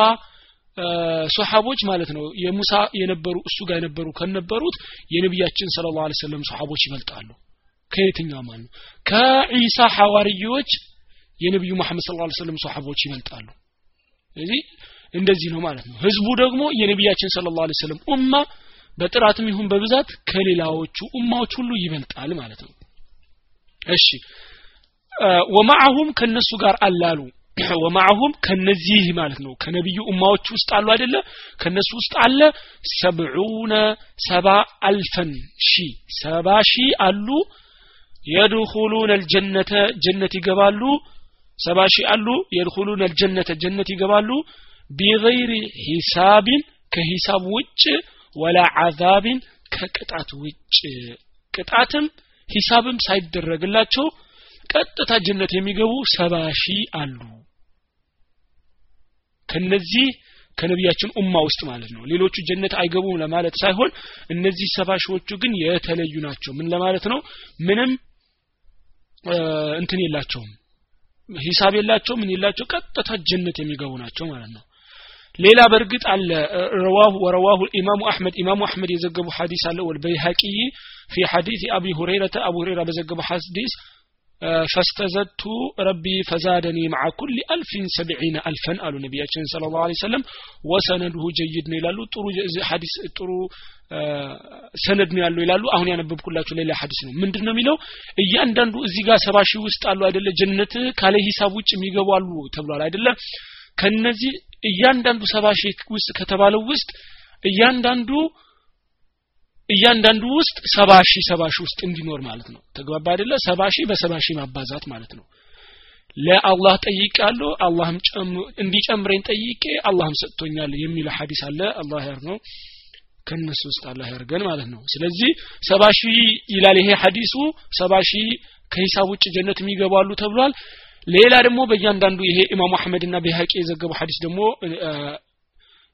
ሶሐቦች ማለት ነው። የሙሳ የነበሩ እሱ ጋር የነበሩ ከነበሩት የነቢያችን صلى الله وسلم ሶሐቦች ይበልጣሉ። ከየትኛው ማለት ነው ከዒሳ ሐዋርዮች የነቢዩ መሐመድ صلى الله وسلم ሶሐቦች ይበልጣሉ። ስለዚህ እንደዚህ ነው ማለት ነው። ህዝቡ ደግሞ የነቢያችን ስለ ላ ሰለም ኡማ በጥራትም ይሁን በብዛት ከሌላዎቹ ኡማዎች ሁሉ ይበልጣል ማለት ነው። እሺ። ወማዓሁም ከነሱ ጋር አላሉ [clears throat] ወማዓሁም ከነዚህ ማለት ነው። ከነቢዩ ኡማዎች ውስጥ አሉ አይደለ? ከነሱ ውስጥ አለ ሰብዑነ ሰባ አልፈን ሺ ሰባ ሺ አሉ። የድኹሉን አልጀነተ ጀነት ይገባሉ። ሰባ ሺ አሉ። የድኹሉን አልጀነተ ጀነት ይገባሉ። ቢገይሪ ሂሳቢን ከሂሳብ ውጭ ወላ አዛቢን ከቅጣት ውጭ። ቅጣትም ሂሳብም ሳይደረግላቸው ቀጥታ ጀነት የሚገቡ ሰባ ሺህ አሉ። ከነዚህ ከነቢያችን ኡማ ውስጥ ማለት ነው። ሌሎቹ ጀነት አይገቡም ለማለት ሳይሆን እነዚህ ሰባ ሺዎቹ ግን የተለዩ ናቸው። ምን ለማለት ነው? ምንም እንትን የላቸውም። ሂሳብ የላቸው ምን የላቸው ቀጥታ ጀነት የሚገቡ ናቸው ማለት ነው። ሌላ በእርግጥ አለ። رواه ورواه ኢማሙ አሕመድ። ኢማሙ አሕመድ የዘገቡ ሐዲስ አለ። والبيهقي في حديث أبي هريرة። አቡ ሁረይራ በዘገቡ ሐዲስ فاستزدت ربي فزادني مع كل ألف سبعين ألفا አሉ ነቢያችን صلى الله وسلم وسنده جيد ነው ይላሉ። ጥሩ ሐዲስ ጥሩ ሰነድ ነው ያለው ይላሉ። አሁን ያነበብኩላችሁ ሌላ ሐዲስ ነው። ምንድን ነው የሚለው? እያንዳንዱ እዚህ ጋር ሰባ ሺህ ውስጥ አሉ አይደለ? ጀነት ካለ ሂሳብ ውጭ የሚገቡ አሉ ተብሏል አይደለ? ከነዚህ እያንዳንዱ ሰባ ሺህ ውስጥ ከተባለው ውስጥ እያንዳንዱ እያንዳንዱ ውስጥ ሰባ ሺህ ሰባ ሺህ ውስጥ እንዲኖር ማለት ነው። ተግባባ አይደለ? ሰባ ሺህ በሰባ ሺህ ማባዛት ማለት ነው። ለአላህ ጠይቃለሁ አላህም እንዲጨምረኝ ጠይቄ አላህም ሰጥቶኛል የሚለው ሐዲስ አለ። አላህ ያርገው ከነሱ ውስጥ አላህ ያርገን ማለት ነው። ስለዚህ ሰባ ሺህ ይላል ይሄ ሐዲሱ። ሰባ ሺህ ከሂሳብ ውጭ ጀነት የሚገባሉ ተብሏል። ሌላ ደግሞ በእያንዳንዱ ይሄ ኢማሙ አሕመድና በሀቂ የዘገበው ሐዲስ ደግሞ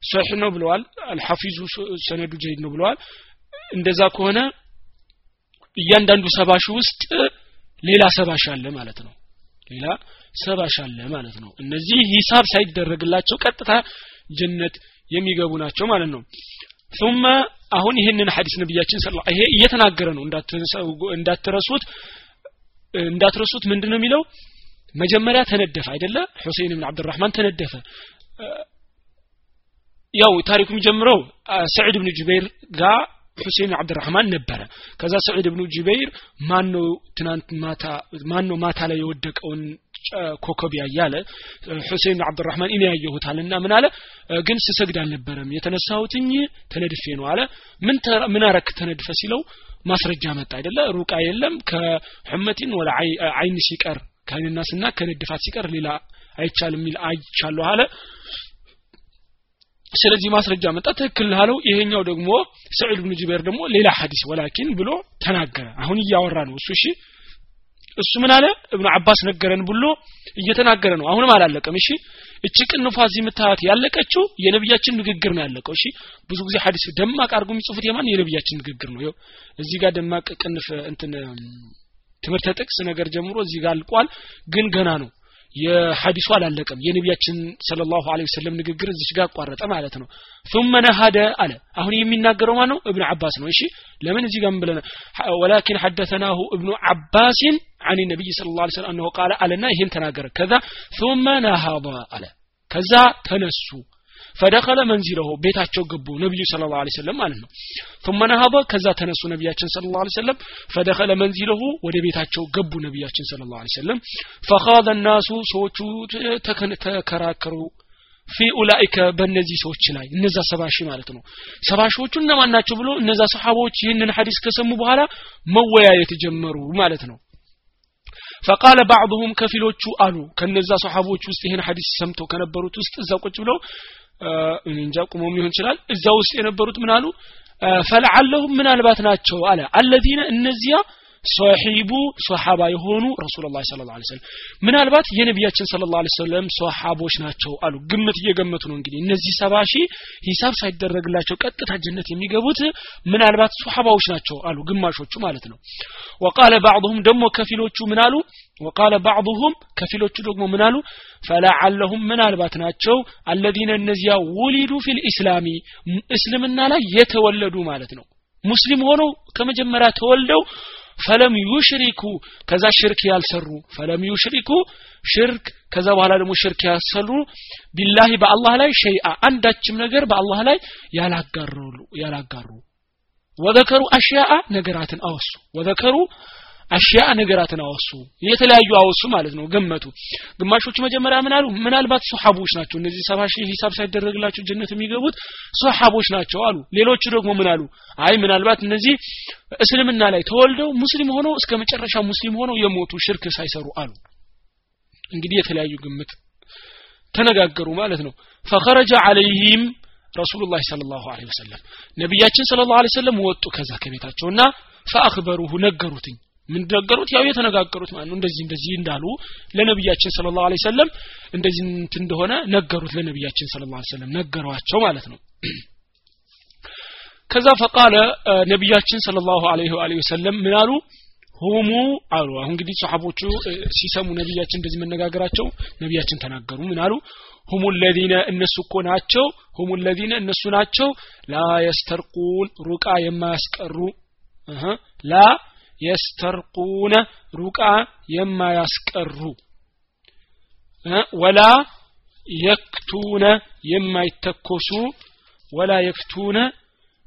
ሰሒህ ነው ብለዋል። አልሐፊዙ ሰነዱ ጀይድ ነው ብለዋል እንደዛ ከሆነ እያንዳንዱ ሰባ ሺህ ውስጥ ሌላ ሰባ ሺህ አለ ማለት ነው። ሌላ ሰባ ሺህ አለ ማለት ነው። እነዚህ ሂሳብ ሳይደረግላቸው ቀጥታ ጀነት የሚገቡ ናቸው ማለት ነው። ثم አሁን ይህንን ሐዲስ ነብያችን ሰለላሁ ይሄ እየተናገረ ነው። እንዳትረሱት እንዳትረሱት ምንድነው የሚለው? መጀመሪያ ተነደፈ አይደለ? ሁሴን ብን አብድራህማን ተነደፈ። ያው ታሪኩ የሚጀምረው ሰዒድ ብን ጁበይር ጋር ሁሴን አብድራህማን ነበረ። ከዛ ሰዒድ ብኑ ጁበይር ማን ትናንት ማታ ማን ማታ ላይ የወደቀውን ኮከብ ያያለ ሁሴን አብድራህማን እኔ ያየሁታልና ምን አለ? ግን ስሰግድ አልነበረም። የተነሳሁትኝ ተነድፌ ነው አለ። ምን ምን አረክ ተነድፈ ሲለው ማስረጃ መጣ አይደለ? ሩቃ የለም ከሕመቲን ወላ አይን ሲቀር ከአይንናስና ከንድፋት ሲቀር ሌላ አይቻልም የሚል አይቻለሁ አለ ስለዚህ ማስረጃ መጣ። ትክክል አለው ይሄኛው ደግሞ ሰዒድ ብን ጁበይር ደግሞ ሌላ ሐዲስ ወላኪን ብሎ ተናገረ። አሁን እያወራ ነው እሱ። እሺ እሱ ምን አለ? እብኑ አባስ ነገረን ብሎ እየተናገረ ነው። አሁንም አላለቀም። እሺ እቺ ቅንፏ እዚህ የምታያት ያለቀችው የነብያችን ንግግር ነው ያለቀው። እሺ ብዙ ጊዜ ሐዲስ ደማቅ አድርጎ የሚጽፉት የማን? የነብያችን ንግግር ነው። ይኸው እዚህ ጋር ደማቅ ቅንፍ እንትን ትምህርተ ጥቅስ ነገር ጀምሮ እዚህ ጋር አልቋል። ግን ገና ነው የሐዲሱ አላለቀም የነቢያችን ሰለላሁ ዐለይሂ ወሰለም ንግግር እዚች ጋር አቋረጠ ማለት ነው ثم ነሃደ አለ አሁን የሚናገረው ማን ነው እብኑ አባስ ነው እሺ ለምን እዚህ ጋር ብለና ولكن حدثناه ابن عباس عن النبي صلى الله عليه وسلم انه قال አለና ይሄን ተናገረ ከዛ ثم نهض አለ ከዛ ተነሱ ፈደኸለ መንዚለሁ ቤታቸው ገቡ ነቢዩ ስለ ላ ሰለም ማለት ነው። ፍመናሀበ ከዛ ተነሱ ነቢያችን ስለ ላ ሰለም ፈደኸለ መንዚለሁ ወደ ቤታቸው ገቡ ነቢያችን ስለ ላ ሰለም ፈኻዘ ናሱ ሰዎቹ ተከራከሩ። ፊ ኡላኢከ በእነዚህ ሰዎች ላይ እነዛ ሰባ ሺህ ማለት ነው። ሰባ ሺዎቹ እነማን ናቸው ብሎ እነዛ ሰሓቦች ይህንን ሀዲስ ከሰሙ በኋላ መወያየት ጀመሩ ማለት ነው። ፈቃለ ባዕሁም ከፊሎቹ አሉ። ከነዛ ሰሓቦች ውስጥ ይህን ሀዲስ ሰምተው ከነበሩት ውስጥ እዛ እንጃ ቁሞም ሊሆን ይችላል። እዛ ውስጥ የነበሩት ምን አሉ? ፈለዓለሁም ምናልባት ናቸው አለ። አለዚነ እነዚያ ሶሒቡ ሶሓባ የሆኑ ረሱል ላ ስለ ላ ሰለም ምናልባት የነቢያችን ስለ ላ ሰለም ሶሓቦች ናቸው አሉ። ግምት እየገመቱ ነው እንግዲህ እነዚህ ሰባ ሺህ ሂሳብ ሳይደረግላቸው ቀጥታ ጀነት የሚገቡት ምናልባት ሶሓባዎች ናቸው አሉ ግማሾቹ ማለት ነው። ወቃለ ባዕضሁም ደግሞ ከፊሎቹ ምን አሉ? ወቃለ ባዕضሁም ከፊሎቹ ደግሞ ምን አሉ? ፈለዓለሁም ምናልባት ናቸው الذين እነዚያ ولدوا في الإسلام እስልምና ላይ የተወለዱ ማለት ነው። ሙስሊም ሆነው ከመጀመሪያ ተወልደው فلم يشركوا ከዛ ሽርክ ያልሰሩ። فلم يشركوا ሽርክ ከዛ በኋላ ደግሞ ሽርክ ያልሰሩ። بالله በአላህ ላይ شيئا አንዳችም ነገር በአላህ ላይ ያላጋሩ ያላጋሩ። وذكروا أشياء ነገራትን አወሱ። وذكروا أشياء ነገራትን አወሱ። የተለያዩ አወሱ ማለት ነው። ገመቱ። ግማሾቹ መጀመሪያ ምን አሉ? ምናልባት ሱሐቦች ናቸው። እነዚህ ሰባ ሺህ ሂሳብ ሳይደረግላቸው ጀነት የሚገቡት ሱሐቦች ናቸው አሉ። ሌሎቹ ደግሞ ምን አሉ? አይ ምናልባት እነዚህ እስልምና ላይ ተወልደው ሙስሊም ሆነው እስከ መጨረሻ ሙስሊም ሆነው የሞቱ ሽርክ ሳይሰሩ አሉ። እንግዲህ የተለያዩ ግምት ተነጋገሩ ማለት ነው። ፈኸረጀ አለይህም ረሱሉላህ ሰለላሁ ዐለይሂ ወሰለም። ነቢያችን ሰለላሁ ዐለይሂ ወሰለም ወጡ ከዛ ከቤታቸውና ፈአኽበሩሁ ነገሩትኝ ምን ነገሩት? ያው የተነጋገሩት ማለት ነው። እንደዚህ እንደዚህ እንዳሉ ለነብያችን ሰለላሁ ዐለይሂ ወሰለም እንደዚህ እንደሆነ ነገሩት ለነብያችን ሰለላሁ ዐለይሂ ወሰለም ነገሯቸው ማለት ነው። ከዛ ፈቃለ ነቢያችን ሰለላሁ ዐለይሂ ወሰለም ምን አሉ? ሁሙ አሉ። አሁን እንግዲህ ሰሓቦቹ ሲሰሙ ነቢያችን እንደዚህ መነጋገራቸው ነቢያችን ተናገሩ። ምን አሉ? ሁሙ ለዚነ እነሱ እኮ ናቸው። ሁሙ ለዚነ እነሱ ናቸው። ላ የስተርቁን ሩቃ የማያስቀሩ ላ የስተርቁነ ሩቃ የማያስቀሩ ወላ የክቱነ የማይተኮሱ ወላ የክቱነ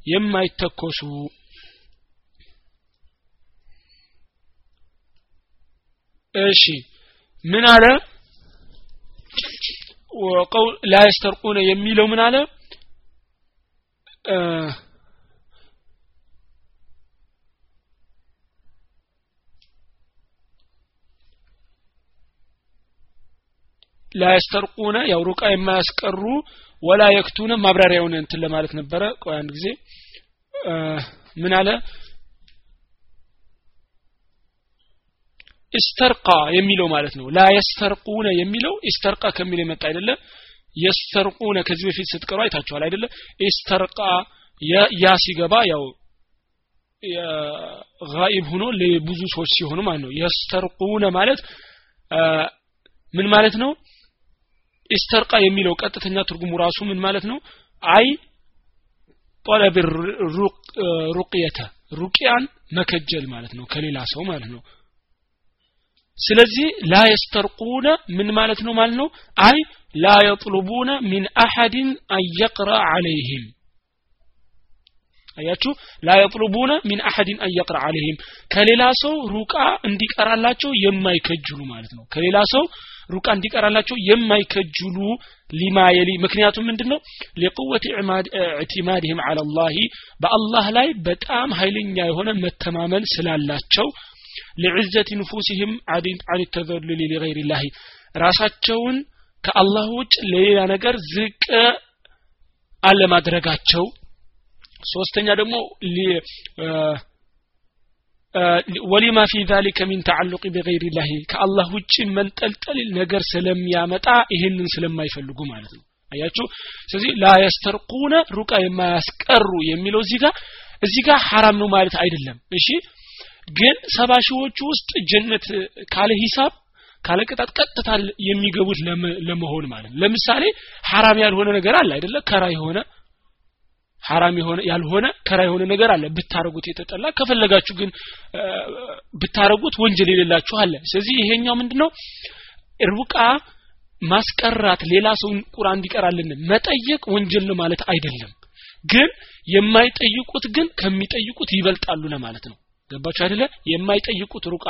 የማይተኮሱ። እሺ ምን አለ? ላ የስተርቁነ የሚለው ምን አለ ላ የስተርቁነ ያው ሩቃ የማያስቀሩ ወላ የክቱነ ማብራሪያውን እንትን ለማለት ነበረ። ቆይ አንድ ጊዜ ምን አለ? ኢስተርቃ የሚለው ማለት ነው። ላ የስተርቁነ የሚለው ኢስተርቃ ከሚል የመጣ አይደለ? የስተርቁነ ከዚህ በፊት ስትቀሩ አይታችኋል አይደለ? ኢስተርቃ ያ ሲገባ ያው ጋኢብ ሆኖ ለብዙ ሰዎች ሲሆኑ ማለት ነው። የስተርቁነ ማለት ምን ማለት ነው ኢስተርቃ የሚለው ቀጥተኛ ትርጉሙ ራሱ ምን ማለት ነው? አይ ጠለብ ሩቅየተ ሩቅያን መከጀል ማለት ነው ከሌላ ሰው ማለት ነው። ስለዚህ ላ የስተርቁነ ምን ማለት ነው ማለት ነው? አይ ላ የጥሉቡነ ሚን አሐድን አየቅራ አለይህም አያችሁ? ላ የጥሉቡነ ሚን አሐድን አየቅራ አለይህም ከሌላ ሰው ሩቃ እንዲቀራላቸው የማይከጅሉ ማለት ነው። ከሌላ ሰው ሩቃ እንዲቀራላቸው የማይከጅሉ ሊማ የሊ ምክንያቱም ምንድነው? ሊቁወት ኢዕቲማድህም አላ ላህ በአላህ ላይ በጣም ኃይለኛ የሆነ መተማመን ስላላቸው ለዕዘት ንፉሲህም አን ተዘልል ሊገይር ላህ ራሳቸውን ከአላህ ውጭ ለሌላ ነገር ዝቅ አለማድረጋቸው። ሶስተኛ ደግሞ ወሊማ ፊ ዛሊከ ሚን ተዓልቅ ቢገይር ላህ ከአላህ ውጭ መንጠልጠል ነገር ስለሚያመጣ ይህንን ስለማይፈልጉ ማለት ነው። አያችሁ? ስለዚህ ላ ሩቃ የማያስቀሩ የሚለው እዚህ ጋር እዚህ ጋር ሐራም ነው ማለት አይደለም። እሺ? ግን ሰባ ሺዎቹ ውስጥ ጀነት ካለ ሂሳብ ካለ ቅጣት ቀጥታ የሚገቡት ለመሆን ማለት ለምሳሌ ሐራም ያልሆነ ነገር አለ አይደለ? ከራ የሆነ ሐራም የሆነ ያልሆነ ከራ የሆነ ነገር አለ። ብታረጉት የተጠላ ከፈለጋችሁ ግን ብታረጉት ወንጀል የሌላችሁ አለ። ስለዚህ ይሄኛው ምንድነው? ሩቃ ማስቀራት ሌላ ሰው ቁርአን እንዲቀራልን መጠየቅ ወንጀል ነው ማለት አይደለም። ግን የማይጠይቁት ግን ከሚጠይቁት ይበልጣሉ ለማለት ነው። ገባችሁ አይደለ? የማይጠይቁት ሩቃ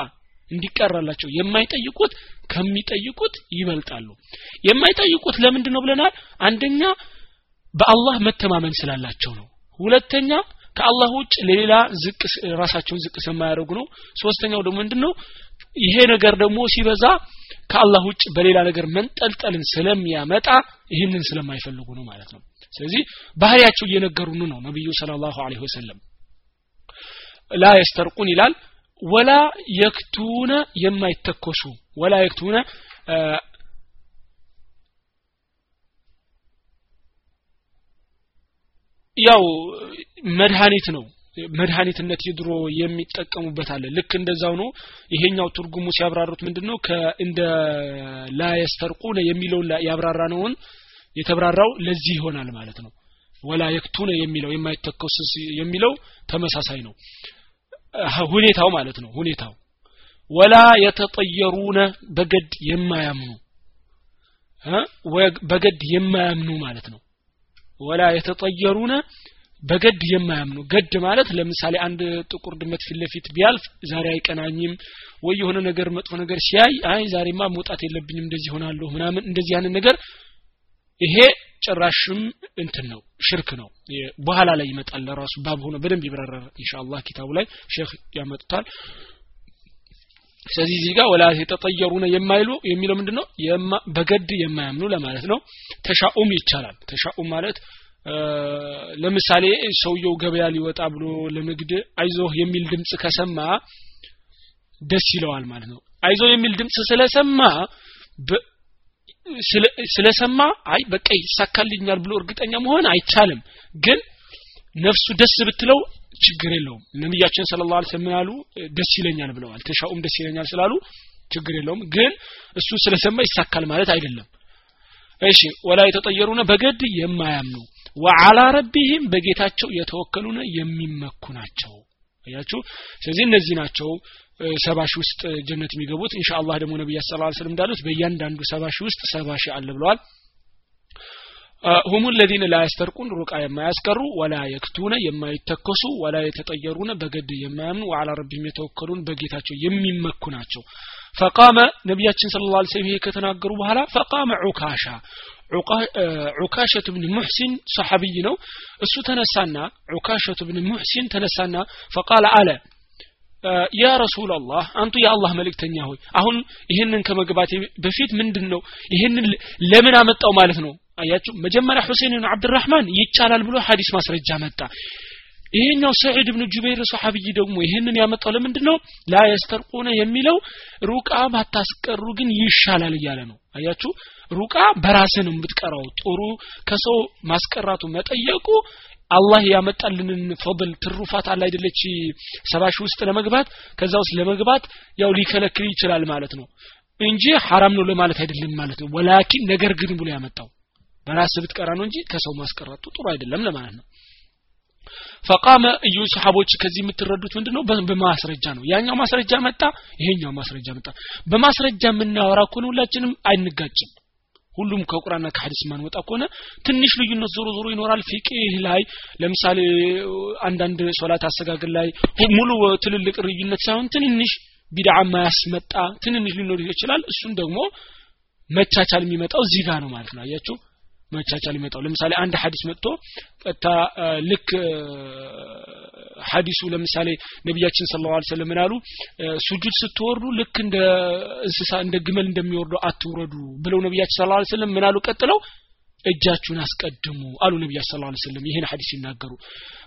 እንዲቀራላቸው የማይጠይቁት ከሚጠይቁት ይበልጣሉ። የማይጠይቁት ለምንድን ነው ብለናል? አንደኛ በአላህ መተማመን ስላላቸው ነው። ሁለተኛ ከአላህ ውጭ ሌላ ዝቅ ራሳቸውን ዝቅ ስለማያደርጉ ነው። ሶስተኛው ደግሞ ምንድነው? ይሄ ነገር ደግሞ ሲበዛ ከአላህ ውጭ በሌላ ነገር መንጠልጠልን ስለሚያመጣ ይህንን ስለማይፈልጉ ነው ማለት ነው። ስለዚህ ባህሪያቸው እየነገሩን ነው ነብዩ ሰለላሁ ዐለይሂ ወሰለም። ላ የስተርቁን ይላል ወላ የክቱነ የማይተኮሱ ወላ የክቱነ ያው መድኃኒት ነው። መድኃኒትነት የድሮ የሚጠቀሙበት አለ። ልክ እንደዛው ነው። ይሄኛው ትርጉሙ ሲያብራሩት ምንድነው? ከእንደ ላ የስተርቁነ የሚለውን ያብራራ ነውን የተብራራው ለዚህ ይሆናል ማለት ነው። ወላ የክቱነ የሚለው የማይተኮስ የሚለው ተመሳሳይ ነው። ሁኔታው ማለት ነው። ሁኔታው ወላ የተጠየሩነ በገድ የማያምኑ በገድ የማያምኑ ማለት ነው ወላ የተጠየሩነ በገድ የማያምኑ ገድ ማለት ለምሳሌ አንድ ጥቁር ድመት ፊት ለፊት ቢያልፍ ዛሬ አይቀናኝም ወይ የሆነ ነገር መጥፎ ነገር ሲያይ አይ ዛሬማ መውጣት የለብኝም እንደዚህ ሆናለሁ ምናምን እንደዚህ ያንን ነገር ይሄ ጭራሽም እንትን ነው ሽርክ ነው በኋላ ላይ ይመጣል ለራሱ ባብ ሆኖ በደንብ ይብራራል ኢንሻአላህ ኪታቡ ላይ ሼክ ያመጡታል ስለዚህ እዚህ ጋር ወላ የተጠየሩነ የማይሉ የሚለው ምንድነው? በገድ የማያምኑ ለማለት ነው። ተሻኡም ይቻላል። ተሻኡም ማለት ለምሳሌ ሰውየው ገበያ ሊወጣ ብሎ ለንግድ አይዞህ የሚል ድምጽ ከሰማ ደስ ይለዋል ማለት ነው። አይዞህ የሚል ድምጽ ስለሰማ ስለሰማ አይ በቃ ይሳካልኛል ብሎ እርግጠኛ መሆን አይቻልም። ግን ነፍሱ ደስ ብትለው ችግር የለውም። ነቢያችን ስለ ላ ስለም ያሉ ደስ ይለኛል ብለዋል። ተሻኡም ደስ ይለኛል ስላሉ ችግር የለውም። ግን እሱ ስለሰማ ይሳካል ማለት አይደለም። እሺ ወላ የተጠየሩነ በገድ የማያምኑ ወዓላ ረቢህም በጌታቸው የተወከሉነ የሚመኩ ናቸው። አያችሁ? ስለዚህ እነዚህ ናቸው ሰባ ሺህ ውስጥ ጀነት የሚገቡት። ኢንሻአላህ ደግሞ ሰለላሁ ዐለይሂ ወሰለም እንዳሉት በእያንዳንዱ ሰባ ሺህ ውስጥ ሰባ ሺህ አለ ብለዋል ሁሙ ለዚነ ላ ያስተርቁን ሩቃ የማያስቀሩ ወላ የክቱነ የማይተከሱ ወላ የተጠየሩነ በገድ የማያምኑ ወዓላ ረቢህም የተወከሉን በጌታቸው የሚመኩ ናቸው። ፈቃመ ነቢያችን ስለ ላ ስለም ይሄ ከተናገሩ በኋላ ፈቃመ ዑካሻ። ዑካሸት ብን ሙሕሲን ሰሐቢይ ነው። እሱ ተነሳና ዑካሸት ብን ሙሕሲን ተነሳና ፈቃለ አለ ያ ረሱላላህ አንቱ የአላህ መልእክተኛ ሆይ አሁን ይህንን ከመግባቴ በፊት ምንድን ነው ይህንን ለምን አመጣው ማለት ነው አያችሁ? መጀመሪያ ሁሴን አብድራህማን ይቻላል ብሎ ሀዲስ ማስረጃ መጣ። ይሄኛው ሰዒድ ብን ጁበይር ሰሐቢይ ደግሞ ይህንን ያመጣው ለምንድን ነው ላ የሚለው ሩቃ ባታስቀሩ ግን ይሻላል እያለ ነው። አያችሁ? ሩቃ በራስህ ነው የምትቀራው። ጥሩ ከሰው ማስቀራቱ መጠየቁ አላህ ያመጣልንን ፈضል ትሩፋት አለ አይደለች ሰባሽ ውስጥ ለመግባት ከዛ ውስጥ ለመግባት ያው ሊከለክል ይችላል ማለት ነው። እንጂ ሐራም ነው ለማለት አይደለም ማለት ነው። ወላኪን ነገር ግን ብሎ ያመጣው በራስ ብትቀራ ነው እንጂ ከሰው ማስቀራቱ ጥሩ አይደለም ለማለት ነው። ፈቃመ እዩ ሰሓቦች ከዚህ የምትረዱት ምንድነው? በማስረጃ ነው። ያኛው ማስረጃ መጣ ይሄኛው ማስረጃ መጣ። በማስረጃ የምናወራ ከሆነ ሁላችንም አይንጋጭም። ሁሉም ከቁርአንና ከሐዲስ ማንወጣ ከሆነ ትንሽ ልዩነት ዞሮ ዞሮ ይኖራል። ፊቅህ ላይ ለምሳሌ አንዳንድ ሶላት አሰጋገድ ላይ ሙሉ ትልልቅ ልዩነት ሳይሆን ትንንሽ ቢድዓ ማያስመጣ ትንንሽ ሊኖር ይችላል። እሱን ደግሞ መቻቻል የሚመጣው እዚህ ጋር ነው ማለት ነው። አያችሁ መቻቻል ይመጣው ለምሳሌ አንድ ሐዲስ መጥቶ ቀጥታ ልክ ሐዲሱ ለምሳሌ ነቢያችን ስለ ላ ስለም ምናሉ ሱጁድ ስትወርዱ ልክ እንደ እንስሳ እንደ ግመል እንደሚወርደው አትውረዱ ብለው ነቢያችን ስለ ላ ስለም ምናሉ ቀጥለው እጃችሁን አስቀድሙ አሉ ነቢያችን ስለ ላ ስለም ይሄን ሐዲስ ሲናገሩ።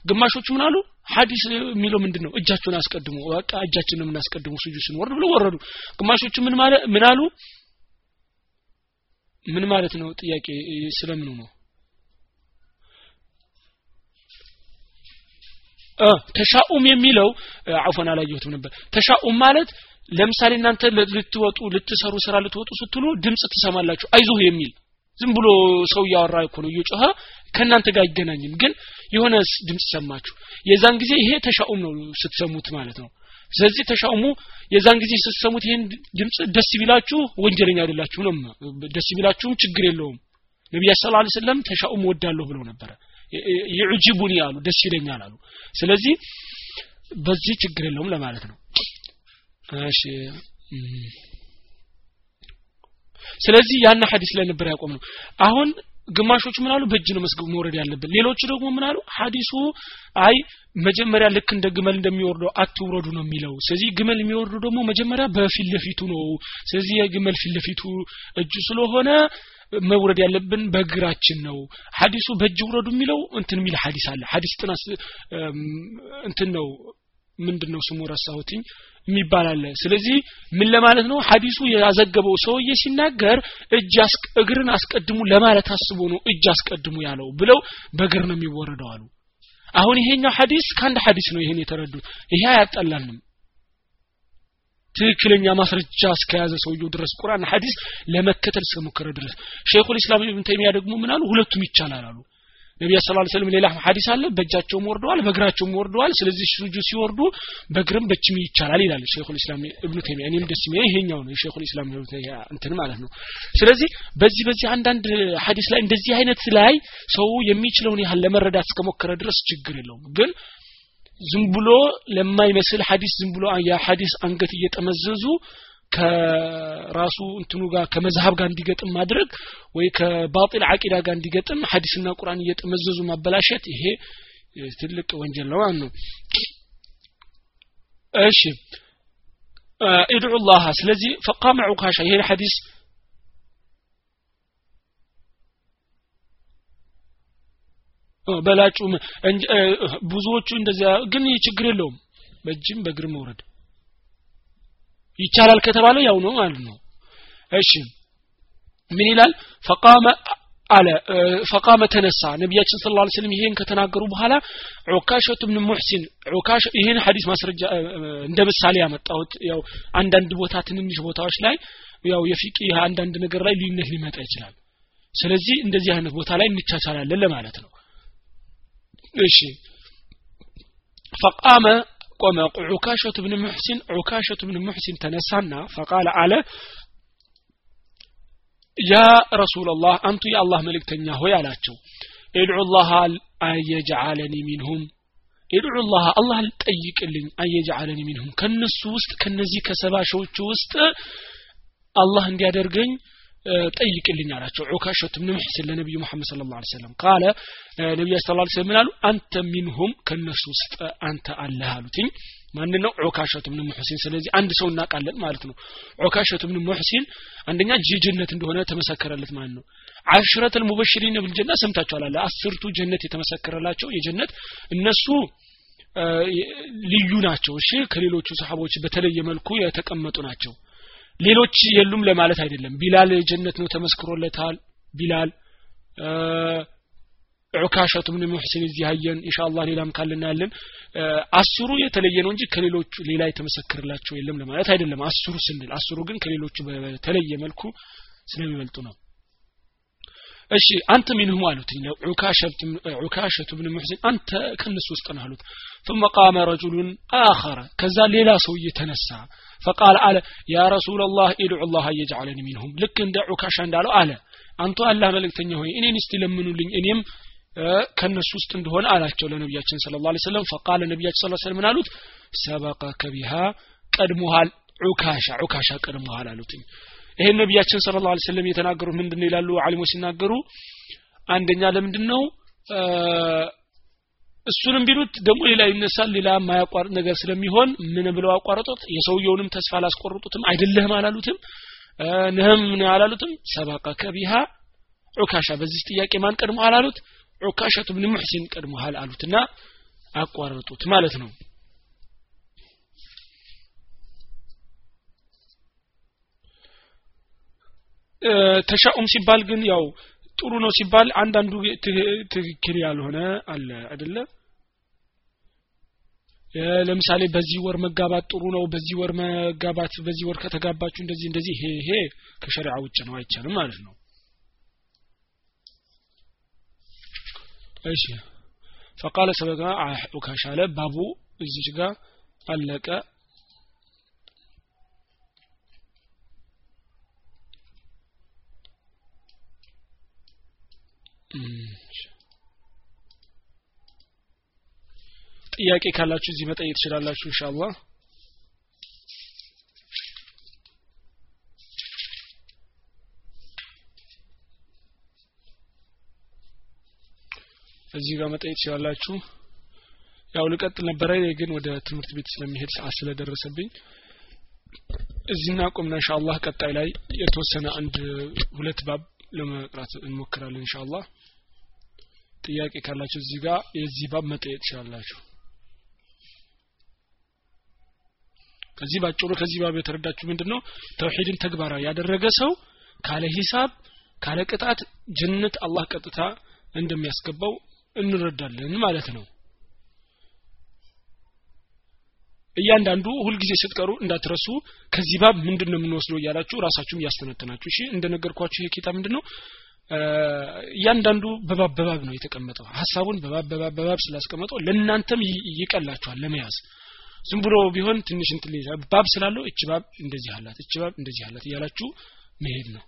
ግማሾቹ ምን አሉ? ሐዲስ የሚለው ምንድን ነው እጃችሁን አስቀድሙ በቃ እጃችን ነው የምናስቀድሙ ሱጁድ ስንወርድ ብለው ወረዱ። ግማሾቹ ምን አሉ ምን ማለት ነው ጥያቄ? ስለምኑ ነው? ተሻኡም የሚለው አፎን አላየሁትም ነበር። ተሻኡም ማለት ለምሳሌ እናንተ ልትወጡ ልትሰሩ ስራ ልትወጡ ስትሉ ድምጽ ትሰማላችሁ። አይዞህ የሚል ዝም ብሎ ሰው እያወራ እኮ ነው እየጮኸ ከእናንተ ጋር አይገናኝም። ግን የሆነ ድምጽ ሰማችሁ። የዛን ጊዜ ይሄ ተሻኡም ነው ስትሰሙት ማለት ነው ስለዚህ ተሻውሙ። የዛን ጊዜ ስትሰሙት ይሄን ድምጽ ደስ ቢላችሁ ወንጀለኛ አይደላችሁ ነው ደስ ቢላችሁም ችግር የለውም። ነቢያ ላ ስለም ተሻኡም ወዳለሁ ብለው ነበረ ይዕጅቡኒ አሉ ደስ ይለኛል አሉ። ስለዚህ በዚህ ችግር የለውም ለማለት ነው። እሺ። ስለዚህ ያን ሐዲስ ላይ ነበር ያቆም ነው አሁን ግማሾቹ ምን አሉ? በእጅ ነው መስገብ መውረድ ያለብን። ሌሎቹ ደግሞ ምን አሉ? ሐዲሱ አይ መጀመሪያ ልክ እንደ ግመል እንደሚወርደው አትውረዱ ነው የሚለው። ስለዚህ ግመል የሚወርዱ ደግሞ መጀመሪያ በፊት ለፊቱ ነው። ስለዚህ የግመል ፊት ለፊቱ እጁ ስለሆነ መውረድ ያለብን በእግራችን ነው። ሐዲሱ በእጅ ውረዱ የሚለው እንትን የሚል ሐዲስ አለ። ሐዲስ ጥናት እንትን ነው። ምንድን ነው ስሙ ረሳሁትኝ የሚባል አለ። ስለዚህ ምን ለማለት ነው? ሐዲሱ ያዘገበው ሰውዬ ሲናገር እጅ እግርን አስቀድሙ ለማለት አስቦ ነው እጅ አስቀድሙ ያለው ብለው በእግር ነው የሚወረደው አሉ። አሁን ይሄኛው ሐዲስ ከአንድ ሐዲስ ነው ይሄን የተረዱት። ይሄ አያጠላልንም ትክክለኛ ማስረጃ እስከያዘ ሰውየው ድረስ ቁርአን ሐዲስ ለመከተል እስከሞከረ ድረስ። ሼኹል ኢስላም ኢብን ተይሚያ ደግሞ ምን አሉ? ሁለቱም ይቻላል አሉ ነቢያ ስ ስለም ሌላ ሀዲስ አለ በእጃቸውም ወርደዋል በእግራቸውም ወርደዋል። ስለዚህ ሱጁ ሲወርዱ በእግርም በችም ይቻላል ይላል ሼኹ ልስላም እብኑ ተይሚያ። እኔም ደስ የሚያ ይሄኛው ነው የሼኹ ልስላም እንትን ማለት ነው። ስለዚህ በዚህ በዚህ አንዳንድ ሀዲስ ላይ እንደዚህ አይነት ላይ ሰው የሚችለውን ያህል ለመረዳት እስከሞከረ ድረስ ችግር የለውም። ግን ዝም ብሎ ለማይመስል ሀዲስ ዝም ብሎ የሀዲስ አንገት እየጠመዘዙ ከራሱ እንትኑ ጋር ከመዝሀብ ጋር እንዲገጥም ማድረግ ወይ ከባጢል አቂዳ ጋር እንዲገጥም ሀዲስና ቁርአን እየጠመዘዙ ማበላሸት ይሄ ትልቅ ወንጀል ነው ማለት ነው። እሺ። ኢድዑ ላህ ስለዚህ ፈቃመ ዑካሻ ይሄን ሐዲስ በላጩ ብዙዎቹ እንደዚያ ግን ችግር የለውም። በእጅም በእግር መውረድ ይቻላል ከተባለ ያው ነው ማለት ነው። እሺ ምን ይላል? ፈቃመ አለ ፈቃመ ተነሳ። ነቢያችን ስለ ላ ስለም ይሄን ከተናገሩ በኋላ ዑካሸቱ ብን ሙሕሲን ዑካሽ ይህን ሀዲስ ማስረጃ እንደ ምሳሌ ያመጣሁት ያው አንዳንድ ቦታ ትንንሽ ቦታዎች ላይ ያው የፊቅ አንዳንድ ነገር ላይ ልዩነት ሊመጣ ይችላል። ስለዚህ እንደዚህ አይነት ቦታ ላይ እንቻቻላለን ለማለት ነው። እሺ ፈቃመ ቆመ ዑካሸቱ ብን ሙሕሲን ዑካሸቱ ብን ሙሕሲን ተነሳና ፈቃለ አለ ያ ረሱላላህ አንቱ የአላህ መልእክተኛ ሆይ አላቸው ኢድዑ ላህ አየጅዓለኒ ሚንሁም ኢድዑ ላህ አላህ ጠይቅልኝ አየጅዓለኒ ሚንሁም ከነሱ ውስጥ ከነዚህ ከሰባ ሺዎቹ ውስጥ አላህ እንዲያደርገኝ ጠይቅልኝ አላቸው። ዑካሸት ብን ሙሕሲን ለነቢዩ መሐመድ ስለ ላ ሰለም ቃለ ነቢዩ ስ ላ ምን አሉ? አንተ ሚንሁም ከነሱ ውስጥ አንተ አለህ አሉትኝ። ማን ነው? ዑካሸት ብን ሙሕሲን ስለዚህ አንድ ሰው እናውቃለን ማለት ነው። ዑካሸት ብን ሙሕሲን አንደኛ ጀነት እንደሆነ ተመሰከረለት ማለት ነው። አሽረት ልሙበሽሪን ብልጀና ሰምታችኋል አስርቱ ጀነት የተመሰከረላቸው የጀነት እነሱ ልዩ ናቸው። እሺ ከሌሎቹ ሰሓቦች በተለየ መልኩ የተቀመጡ ናቸው ሌሎች የሉም ለማለት አይደለም። ቢላል ጀነት ነው ተመስክሮለታል። ቢላል ዑካሸቱ ምን ሙሕሲን እዚህ ያየን ኢንሻአላህ ሌላም ካለና ያለን አስሩ የተለየ ነው እንጂ ከሌሎቹ ሌላ የተመሰከረላቸው የለም ለማለት አይደለም። አስሩ ስንል አስሩ ግን ከሌሎቹ በተለየ መልኩ ስለሚበልጡ ነው እሺ አንተ ሚንሁም አሉት ዑካሸቱ ብን ሙሕሲን አንተ ከነሱ ውስጥ ነው አሉት ثم قام رجل آخر ከዛ ሌላ ሰውዬ ተነሳ فقال አለ ያ ረሱል ላህ ኢድዑ ላህ እየጀዓለኒ ሚንሁም ልክ እንደ ዑካሻ እንዳለው አለ አንቱ አላህ መልእክተኛ ሆይ እኔን እስቲ ለምኑልኝ እኔም ከነሱ ውስጥ እንደሆነ አላቸው ለነቢያችን ስለ ላ ሰለም ፈቃለ ነቢያችን ስለ ሰለም አሉት ሰበቀከ ቢሃ ቀድሞሃል ዑካሻ ዑካሻ ቀድሞሃል አሉትኝ ይሄን ነቢያችን ስለ ላ ሰለም የተናገሩት ምንድን ነው ይላሉ? አሊሞች ሲናገሩ አንደኛ ለምንድን ነው እሱንም ቢሉት ደግሞ ሌላ ይነሳል ሌላ ማያቋርጥ ነገር ስለሚሆን ምን ብለው አቋረጡት? የሰውየውንም ተስፋ አላስቆርጡትም። አይደለህም አላሉትም። ነህም አላሉትም? ሰበቀከ ቢሃ ዑካሻ በዚህ ጥያቄ ማን ቀድሞሃል አሉት? ዑካሸቱ ብን ሙሕሲን ቀድሞሃል አሉትና አቋረጡት ማለት ነው ተሻኡም ሲባል ግን ያው ጥሩ ነው ሲባል አንዳንዱ ትክክል ያልሆነ አለ አይደለ? ለምሳሌ በዚህ ወር መጋባት ጥሩ ነው በዚህ ወር መጋባት በዚህ ወር ከተጋባችሁ እንደዚህ እንደዚህ ይሄ ይሄ ከሸሪዓ ውጭ ነው አይቻልም ማለት ነው። እሺ። ፈቃለ ሰበጋ አለ ባቡ እዚች ጋር አለቀ ጥያቄ ካላችሁ እዚህ መጠየቅ ትችላላችሁ ኢንሻአላህ። እዚህ ጋር መጠየቅ ትችላላችሁ። ያው ልቀጥል ነበረ ግን ወደ ትምህርት ቤት ስለሚሄድ ሰዓት ስለደረሰብኝ። እዚህ እናቆምና ኢንሻአላህ ቀጣይ ላይ የተወሰነ አንድ ሁለት ባብ ለመቅራት እንሞክራለን ኢንሻአላህ። ጥያቄ ካላችሁ እዚህ ጋር የዚህ ባብ መጠየቅ ትችላላችሁ። ከዚህ ባጭሩ ከዚህ ባብ የተረዳችሁ ምንድነው? ተውሂድን ተግባራዊ ያደረገ ሰው ካለ ሂሳብ ካለ ቅጣት ጀነት አላህ ቀጥታ እንደሚያስገባው እንረዳለን ማለት ነው እያንዳንዱ ሁልጊዜ ስትቀሩ እንዳትረሱ ከዚህ ባብ ምንድን ነው የምንወስደው እያላችሁ ራሳችሁም እያስተነተናችሁ። እሺ እንደነገርኳችሁ ይሄ ኪታብ ምንድን ነው እያንዳንዱ በባብ በባብ ነው የተቀመጠው። ሀሳቡን በባብ በባብ በባብ ስላስቀመጠው ለእናንተም ይቀላችኋል ለመያዝ። ዝም ብሎ ቢሆን ትንሽ እንትን ባብ ስላለው እች ባብ እንደዚህ አላት እች ባብ እንደዚህ አላት እያላችሁ መሄድ ነው።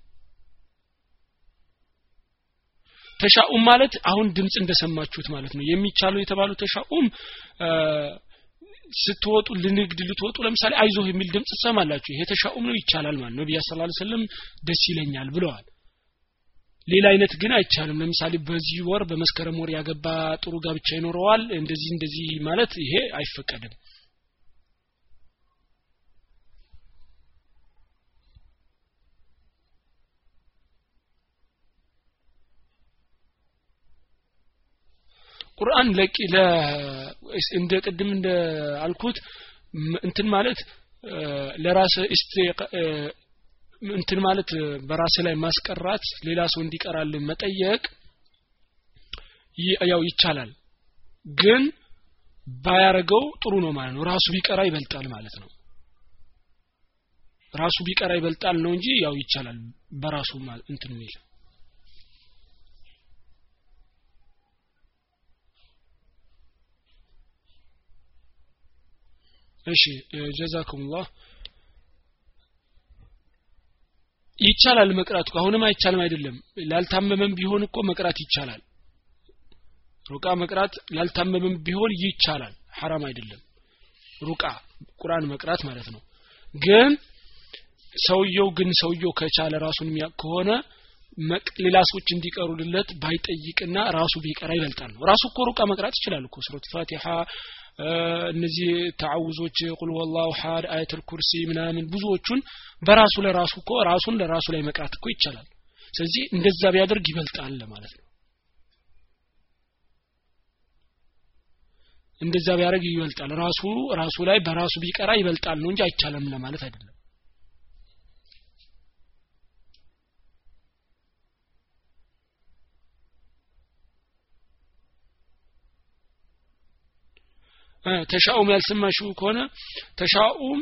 ተሻኡም ማለት አሁን ድምጽ እንደሰማችሁት ማለት ነው። የሚቻለው የተባለው ተሻኡም ስትወጡ ልንግድ ልትወጡ ለምሳሌ አይዞህ የሚል ድምጽ ትሰማላችሁ። ይሄ ተሻኡም ነው ይቻላል ማለት ነው። ነቢያ ሰለም ደስ ይለኛል ብለዋል። ሌላ አይነት ግን አይቻልም። ለምሳሌ በዚህ ወር በመስከረም ወር ያገባ ጥሩ ጋብቻ ይኖረዋል። እንደዚህ እንደዚህ ማለት ይሄ አይፈቀድም። ቁርአን ለቂ እንደ ቅድም እንደ አልኩት እንትን ማለት ለራስ እንትን ማለት በራስ ላይ ማስቀራት ሌላ ሰው እንዲቀራል መጠየቅ ያው ይቻላል። ግን ባያረገው ጥሩ ነው ማለት ነው። ራሱ ቢቀራ ይበልጣል ማለት ነው። ራሱ ቢቀራ ይበልጣል ነው እንጂ ያው ይቻላል በራሱ እንትን ሚል እሺ ጀዛኩሙላህ። ይቻላል መቅራት አሁንም አይቻልም አይደለም። ላልታመመም ቢሆን እኮ መቅራት ይቻላል። ሩቃ መቅራት ላልታመመም ቢሆን ይቻላል። ሐራም አይደለም። ሩቃ ቁርአን መቅራት ማለት ነው። ግን ሰውየው ግን ሰውየው ከቻለ ራሱን የሚያውቅ ከሆነ ሌላ ሰዎች እንዲቀሩልለት ባይጠይቅና ራሱ ቢቀራ ይበልጣል ነው። ራሱ እኮ ሩቃ መቅራት ይችላል እኮ። ሱረት ፋቲሃ እነዚህ ተዓውዞች ቁል ወላሁ ሐድ አያተል ኩርሲ ምናምን ብዙዎቹን በራሱ ለራሱ እኮ ራሱን ለራሱ ላይ መቅራት እኮ ይቻላል። ስለዚህ እንደዛ ቢያደርግ ይበልጣል ለማለት ነው። እንደዛ ቢያደርግ ይበልጣል። ራሱ ራሱ ላይ በራሱ ቢቀራ ይበልጣል ነው እንጂ አይቻለም ለማለት አይደለም ተሻኡም ያልሰማሽው ከሆነ ተሻኡም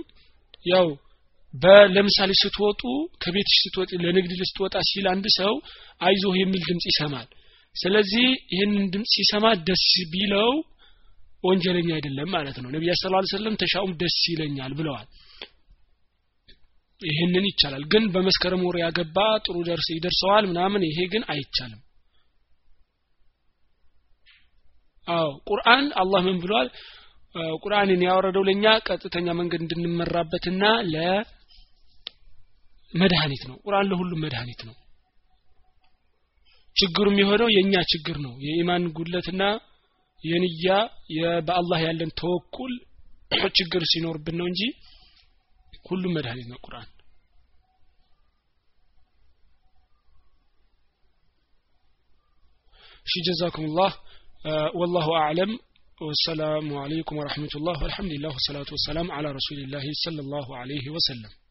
ያው ለምሳሌ ስትወጡ ከቤትሽ ስትወጥ ለንግድ ልስትወጣ ሲል አንድ ሰው አይዞህ የሚል ድምጽ ይሰማል። ስለዚህ ይህንን ድምጽ ሲሰማ ደስ ቢለው ወንጀለኛ አይደለም ማለት ነው። ነቢያ ስለ ሰለም ተሻኡም ደስ ይለኛል ብለዋል። ይህንን ይቻላል። ግን በመስከረም ወር ያገባ ጥሩ ደርስ ይደርሰዋል ምናምን ይሄ ግን አይቻልም። አዎ ቁርአን አላህ ምን ብሏል ቁርአንን ያወረደው ለኛ ቀጥተኛ መንገድ እንድንመራበትና ለመድኃኒት ነው። ቁርአን ለሁሉም መድኃኒት ነው። ችግሩ የሆነው የኛ ችግር ነው። የኢማን ጉድለትና የንያ በአላህ ያለን ተወኩል [clears throat] ችግር ሲኖርብን ነው እንጂ ሁሉም መድኃኒት ነው ቁርአን። እሺ ጀዛኩም ላህ ወላሁ አዕለም። والسلام عليكم ورحمة الله والحمد لله والصلاة والسلام على رسول الله صلى الله عليه وسلم.